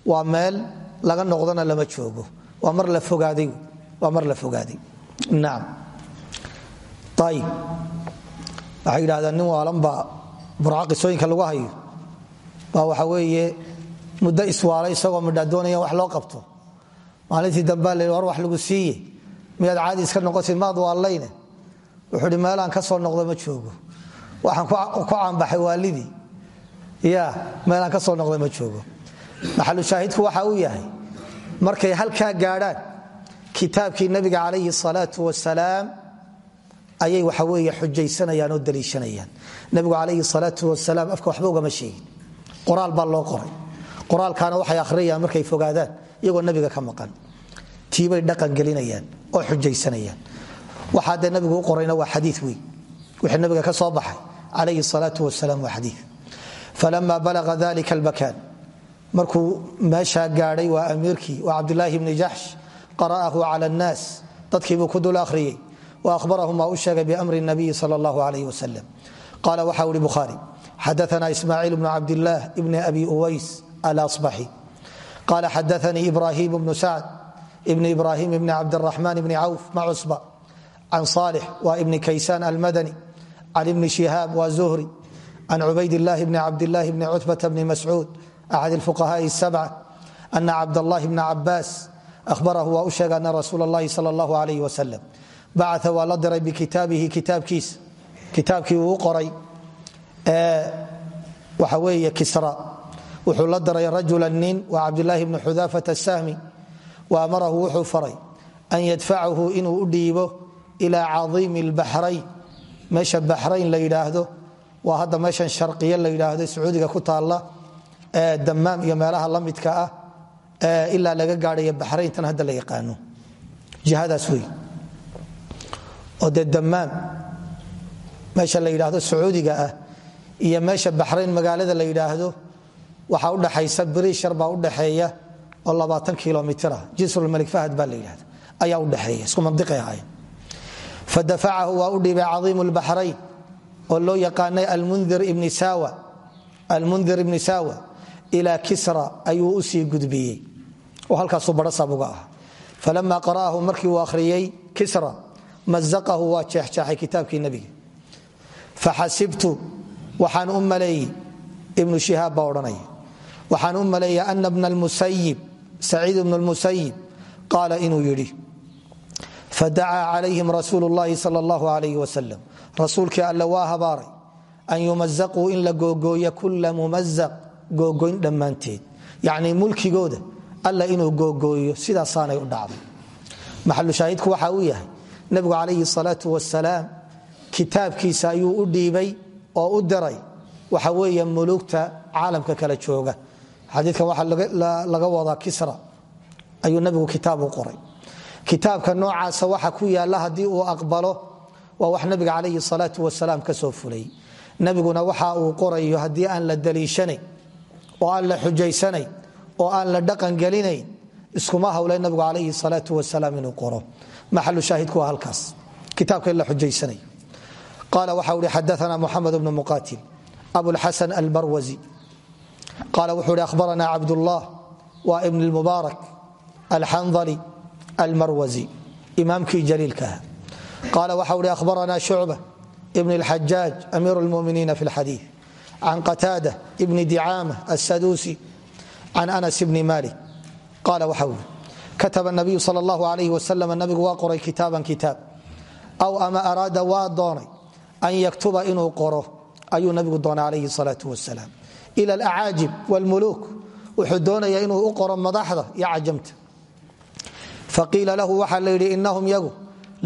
Waa meel laga noqdona lama joogo. Waa mar la fogaaday waa mar la fogaaday naam. Ayib waxay yidhahdaan nin waalan baa burca qisooyinka lagu hayo. Baa waxa weeye muddo iswaalay isagoo midhaa doonaya wax loo qabto. Maalintii dambaa la war wax lagu siiye miyaad caadi iska noqotid maad waallayne wuxuu hi meelaan ka soo noqdo ma joogo. Waxaan ku caanbaxay waalidii. Ya meelaan ka soo noqdo ma joogo. Maxalushaahidku waxa uu yahay markay halkaa gaadhaan kitaabkii nabiga calayhi salaau wasalaam ayay waxa weeye xujaysanayaan oo daliishanayaan. Nabigu calayhi salaau wasalaam afka waxba ugama sheegin. Qoraal baa loo qoray. Qoraalkaana waxay akhriyayaan markay fogaadaan iyagoo nabiga ka maqan. Tiibay dhaqan gelinayaan oo xujaysanayaan waxaa dee nabigu u qorayna waa xadii wey wixii nabiga ka soo baxay calayhi salaau wasalaam waa xadii falama balaga dalika almakaan markuu meeshaa gaadhay waa amiirkii waa cabdulaahi bni jaxsh qara'ahu cala annaas. Dadkiibuu ku dul akhriyey wa ahbarahum waa u sheegay biamri nabiyi sal allahu alayh wasalam qaala waxa uhi bukhaari xadaana ismaaciil bnu cabdillaah bni abi uways alasbaxi qaala xadaanii ibrahim bnu sacd ibni ibrahim bni cabdiraxmaan bni cawf macusba can saalix waa ibni kaysaan almadani can ibni shihaab waa zuhri can cubaydillaahi bni cabdillaahi bni cutbata bni mascuud axad fuqahaai sabca ana cabdallahi bna cabaas ahbarahu waa u sheega ana rasuul اllahi sal اllahu alayh wasalam bacaa waa la diray bikitaabihi kitaabkiisa kitaabkii uu u qoray waxa weeye kisra wuxuu la diray rajula nin waa cabdulaahi bni xudaafata sahmi wa amarahu wuxuu faray an yadfacahu inuu u dhiibo ilaa caiimi اlbaxrayn meesha baxrayn la yidhaahdo waa hadda meeshan sharqiye la yidhaahdo sacuudiga ku taalla damaam iyo meelaha la midka ah ilaa laga gaadhayo baxrayntan hadda la yaqaano. Jihadaas wey oo dee damaam meesha la yidhaahdo sacuudiga ah iyo meesha baxrayn magaalada la yidhaahdo waxaa udhaxaysa biriishar baa udhaxeeya oo labaatan kilomitr ah. Jisrulmalik fahad baa la yidhahda ayaa udhaxeeya isku mandiqay ahayn fadafacahu waa u dhiibay caiimu lbaxrayn oo loo yaqaanay almundir ibni sawa. Ilaa kisra ayuu u sii gudbiyey. Oo halkaasuu barasab uga ah falama qara'ahu markii uu akhriyey kisra mazaqahu waa jeexjeexay kitaabkii nebiga. Faxasibtu waxaan u maleeyey ibnu shihaab baa odhanaya waxaan u maleeya ana bna lmusayib saciid bnu lmusayib qaala inuu yidhi fadacaa calayhim rasuulu llahi sal allahu alayh wasalam rasuulkii alle waa habaaray an yumazaquu in la googooyo kula mumazaq googoyn dhammaanteed yacnii mulkigooda alla inuu googooyo sidaasaanay u dhacday maxalushaahidku waxa uu yahay nebigu calayhi salaatu wasalaam kitaabkiisa ayuu u dhiibay oo u diray waxa weeye mulugta caalamka kala jooga xadiikan waxaa kitaabka noocaasa waxa ku yaalla haddii uu aqbalo waa wax nabiga calayhi salaatu wasalaam ka soo fulay. Nebiguna waxa uu qorayo haddii aan la daliishanayn oo aan la xujaysanayn oo aan la dhaqangelinayn iskuma hawle nabigu calayhi salaau wasalaam inuu qoro. Maxalu shaahidku waa halkaas? Kitaabka la xujaysanay. Qaala waxa uhi xadaana muxamed bnu muqatil abulxasan albarwazi. Qaala wuxuu hi ahbarana cabdullah waa ibn almarwazi imaamkii jaliilka ah qaala waxa uhi ahbarana shucba ibn اlxajaaj amiir اlmuminiina fi اlxadiid can qataada ibni dicaama asaduusi can anas bni malik qaala waxa ui kataba nabiyu sal اllahu alayh wasalam nabigu waa qoray kitaaban kitaab aw ama araada waa doonay an yaktuba inuu qoro ayuu nabigu doonay calayhi salaau wasalaam ila alacaajib wاlmuluuk wuxuu doonaya inuu u qoro madaxda iyo cajamta faqiila lahu waxaa la yidhi inahum yagu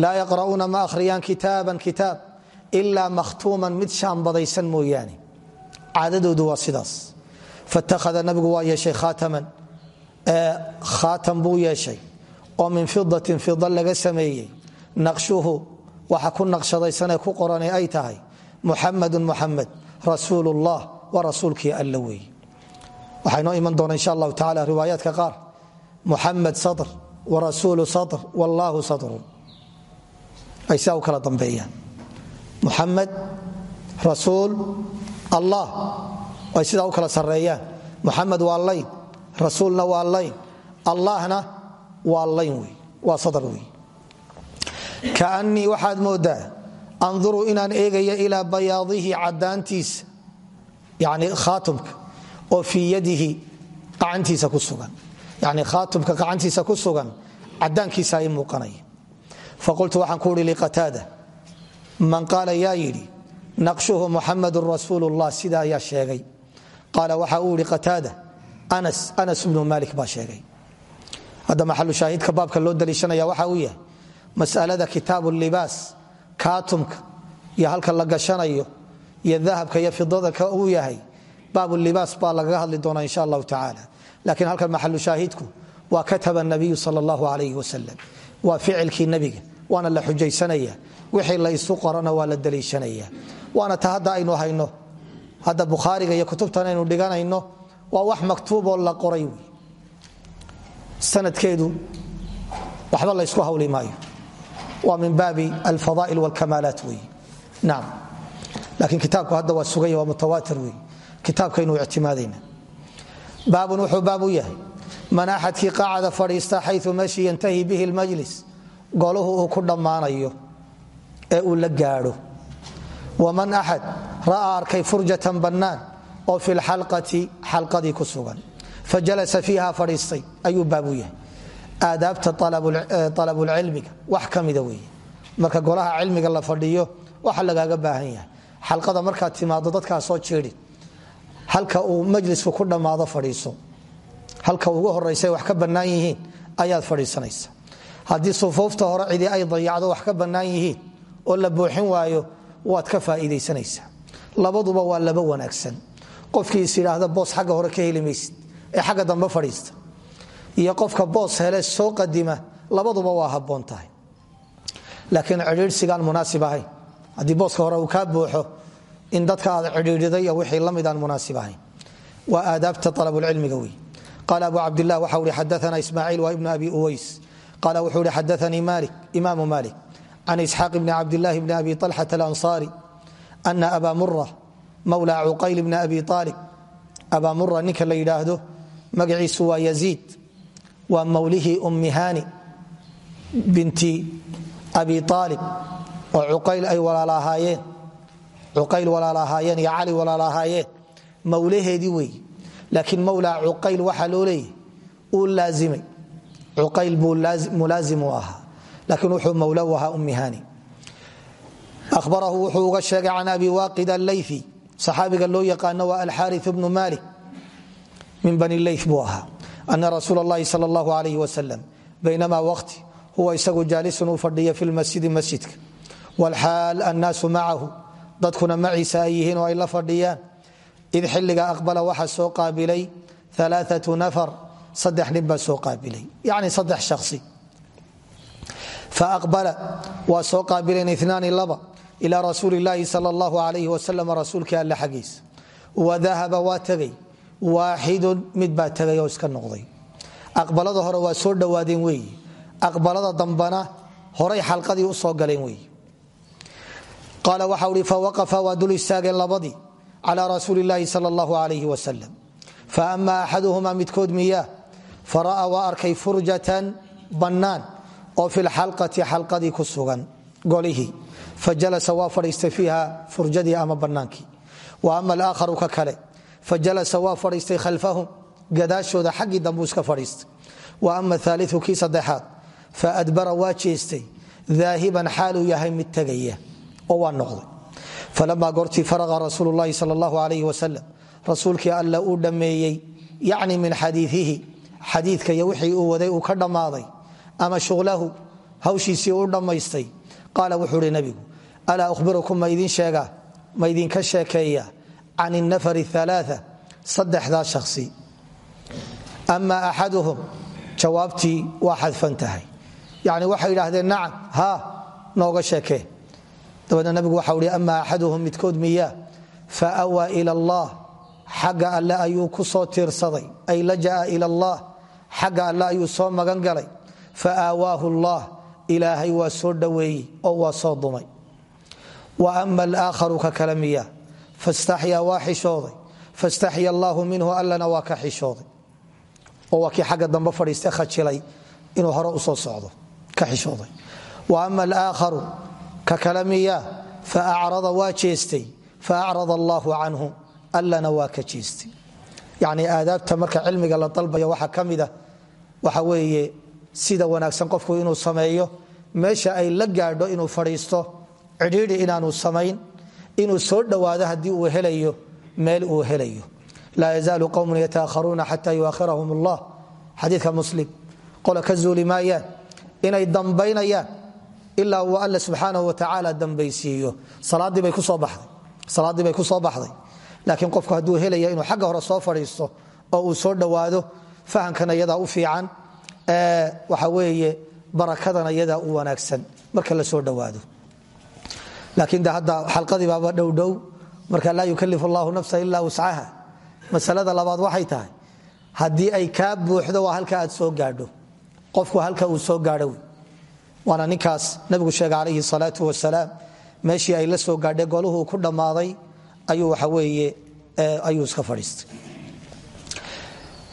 laa yaqra'uuna ma akhriyaan kitaaban kitaab ilaa makhtuuman mid shaambadaysan mooyaane. Caadadoodu waa sidaas. Fatakhada nabigu waa yeeshay khaataman. Khaatam buu yeeshay. Oo min fidatin fida laga sameeyey. Naqshuhu waxa ku naqshadaysanee ku qoranay ay tahay. Muxamadun muxamed rasuul ullah waa rasuulkii alla weeye waxaa inoo iman doona insha allahu warasuulu sadr wallaahu sadrun ay sidaa u kala dambeeyaan. Muxamed rasuul allah. Ay u kala sarreeyaan. Muxamed waa layn rasuulna waa layn allahna waa layn wey waa sadr wey. Kaanii waxaad moodaa anduru inaan eegaya ilaa bayaadihi cadaantiisa yani khaatumka oo fii yadihi acantiisa ku yani khaatumka gacantiisa ku sugan cadaankiisa ay muuqanaya faqultu waxaan ku uhi liqataada man qaala yaa yidhi naqshuhu muxamadun rasuulu llah sidaa ayaa sheegay. Qaala waxa uu qataada anas anas bnu malik baa sheegay. Hadda maxalu shaahidka baabka loo daliishanaya waxa uu yahay masalada kitaabu libaas kaatumka iyo halka la gashanayo iyo dahabka iyo fidada uu yahay baabulibaas baa lagaga hadli doonaa insha allahu tacaala laakiin halkan maxalu shaahidku waa kataba nabiyu sal allahu alayh wasalam waa ficilkii nebiga waana la xujaysanaya wixii la isu qorana waa la daliishanaya waana ta hadda aynu hayno hadda bukhaariga iyo kutubtan aynu dhiganayno waa wax maktuuboo la qoray wy sanadkeedu waxba laysku hawli maayo waa min baabi alfadaa'il wاlkamaalaat wey naam laakiin kitaabku hadda waa suganya waa mutawaatir wey kitaabkaynu ictimaadayna baabun wuxuu baab u yahay. Man axadkii qacada fadhiista xayu meeshii yantahi bihi اlmajlis golahu uu ku dhammaanayo ee uu la gaadho. Waman axad ra'aa arkay furjatan bannaan oo fi lxalqati xalqadii ku sugan. Fajalasa fiiha fadhiistay ayuu baab u yahay. Aadaabta alabulcilmiga wax ka mida marka golaha cilmiga la fadhiyo waxa lagaaga baahan yahay. Xalqada markaad timaado dadkaa soo jiidhi halka uu majlisku ku dhammaado fadhiiso. Halka ugu horaysa wax ka bannaan ayaad fadhiisanaysa. Haddii sufuufta hore cidii ay dayacdo wax ka bannaan oo la buuxin waayo waad ka faa'iidaysanaysaa labaduba waa laba wanaagsan. Qofkii is yidhaahda boos xagga hore ka heli ee xagga dambe fadhiista. Iyo qofka boos hele soo qadima labaduba waa habboon tahay. Laakiin cidhiidhsigaan munaasib ahayn. Haddii booska hore uu kaa buuxo in dadka aad cidhiidhiday iyo wixii la mid aan munaasib ahayn. Waa aadaabta alabulcilmiga wey qaala abu cabdilah waxa uhi xadaana ismaaciil waa ibnu abi uways. Qaala wuxuu uhi xadaanii malik imaamu malik can isxaaq bni cabdillahi bni abi طalxat alanصaari ana aba mura mawla cuqayl bni abi aalib aba mura ninka la yidhaahdo magaciisu waa yaziid waa mawlihii ummihani binti abi aalib oo cuqayl ay walaalahaayeen cuqayl walaal ahaayeen iyo cali walaal ahaayeen. Mawlaheedii weeye laakiin mawlaa cuqayl waxaa loo leeyahy uu laazimay. Cuqayl buu mulaazim u ahaa. Laakiin wuxuu mawla ahaa ummihani ahbarahu wuxuu uga sheegay can abi waaqid allayfi saxaabiga loo yaqaano waa alxaari bnu malik min bani ley buu ahaa. Ana rasuul اllahi sal اllahu alayh wasalam waqti huwa isagu jaalisun fadhiya fi lmasjidi masjidka. Wlxaal annaasu macahu dadkuna maciisa ay yihiin oo ay la fadhiyaan. Id xilliga aqbala waxa soo qaabilay alaaatu nafar saddex nin baa soo qaabilay. Yani saddex shasi faaqbala waa soo qaabileen inaani laba ila rasuuli اllaahi sal اllahu alayh wasalam alle xaggiisa wadahaba waa tegay waaxidun mid baa tegay oo iska noqday. Aqbalada hore waa soo dhowaadeen weeye aqbalada dambana horay xalqadii u soo galeen weeye qaala waxa uhi fawaqafa waa dul istaageen labadii cala rasuuli اllaahi sal اllahu alayh wasalam faama axaduhuma midkood miyaa fara'a waa arkay furjatan bannaan oo fi lxalqati xalqadii ku sugan golihii. Fajalasa waa fadhiistay fiiha furjadii ama bannaankii wa ama alaakharu ka kale fajalasa waa fadhiistay khalfahum gadaashooda xaggii dambuu iska fadhiistay. Wa ama aaliu oo waa noqday. Falamaa goortii faraqa rasuulu llahi sal allahu alayh wasalam alla uu dhammeeyey yacni min xadiiihi xadiidka iyo wixii uu waday uu ka dhammaaday ama shuqlahu hawshiisii u dhammaystay qaala wuxuu hi nebigu alaa uhbirukum ma idinka sheekeeya can inafar aaaa saddexdaa shasi ama axaduhum jawaabtii waa xadfan tahay. Yani waxay idhaahdeen nacam ha nooga sheekee dabeedna nabigu waxau hi ama axaduhum midkood miyaa faawaa ila allah. Xagga alle ayuu ku soo tiirsaday. Ay laja'a ila allah. Xagga alle ayuu soo magan galay. Faaawaahu allah. Ilaahay waa soo dhoweeyey oo waa soo dumay. Wa ama alaakharu ka kale miyaa fastaxyaa waa xishooday. Minhu allana waa ka xishooday. Oo waa kii xagga dambe khajilay inuu hore u soo socdo. Ka xishooday. Wa ama alaakharu ka kale miyaa faacrada waa jeestay faacrada allaahu canhu allana waa ka jeestay. Yacni aadaabta marka cilmiga la dalbayo waxaa ka mida waxa weeye sida wanaagsan qofku inuu sameeyo meesha ay la gaadho inuu fadhiisto cidhiidhi inaanu samayn inuu soo dhowaado haddii uu helayo meel uu helayo. Laa yazaalu qowmun yataakharuuna xata yuakhirahum allah ilaa uu alle subxaanahu watacaala dambaysiiyo. Salaadii bay ku soo baxday. Laakiin qofku hadduu helaya inuu xagga hore soo fadhiisto oo uu soo dhowaado fahamkana iyadaa u fiican waxa weeye barakadana iyadaa u wanaagsan marka la soo dhowaado. Laakiin de hadda xalqadii baaba dhowdhow marka laa yukalifu allahu nafsa ilaa wuscaha masalada labaad waxay tahay haddii ay kaa buuxdo halka aad soo gaadho. Qofku halka uu soo gaadho waana ninkaas nabigu sheega calayhi salaau wasalaam. Meeshii ay la soo gaadhe goluhu ku dhammaaday ayuu waxa weeye ayuu iska fadhiistay.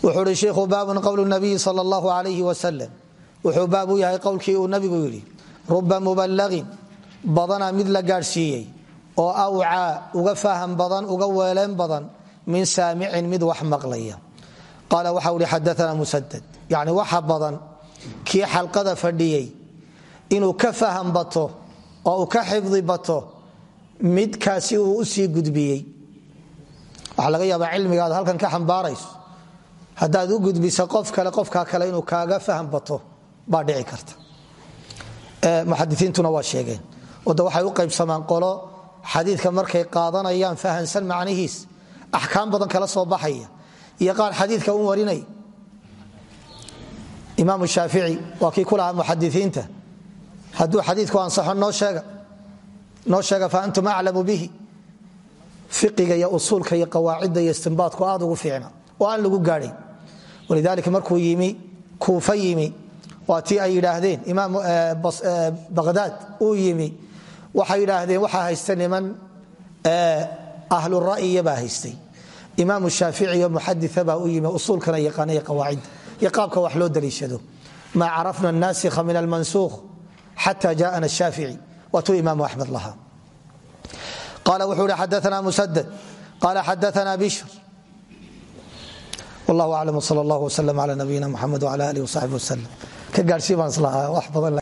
Wuxuu hi baabun qowlu nabiyi sal allahu wasalam wuxuu baab yahay qowlkii uu nabigu yidhi ruba mubalagin badana mid la gaadhsiiyey oo awcaa uga faham badan uga weeleen badan min saamicin mid wax maqlaya. Qaala waxau hi xadaana musadad yani waxa badan kii xalqada fadhiyey inuu ka faham bato oo uu ka xifdi bato midkaasi uu u sii gudbiyey. Waxaa laga yaabaa cilmigaad halkan ka xambaarayso. Haddaad u gudbisa qof kale qofkaa kale inuu kaaga faham bato baa dhici karta. Muxadisiintuna waa sheegeen. Oo waxay u qaybsamaan qolo xadiidka markay qaadanayaan fahansan macnihiis axkaam badan kala soo baxaya iyo qaar xadiidka u warinay. Imaam shaafici waa kii ku lahaa hadduu xadiidku ansaxo noo sheega. Noo sheega fa antum aclamu bihi. Fiqiga iyo usuulka iyo qawaacidda iyo istimbaadku aad ugu fiicna oo lagu gaadhayn walidaalika markuu yimi kuufa yimi waa ay yidhaahdeen. Imaam baqhdaad uu yimi. Waxay yidhaahdeen waxaa haysta niman ahlu ra'yiya baa haystay. Imaam shaafici iyo muxadia baa u yimi usuulkana yaqaana iyo qawaacidda iyo qaabka wax loo daliishado. Maa carafna anaasikha min almansuukh xata jaana shaafici waatuu imaamu axmed lahaa qaala wuxuu hi xadaana musadad qaala xadaana bishr wallah aclam sal allah wslm cla nabiyina muxamed wala alih wsaxbi wslm ka gaadhsii baan islahaa wax badan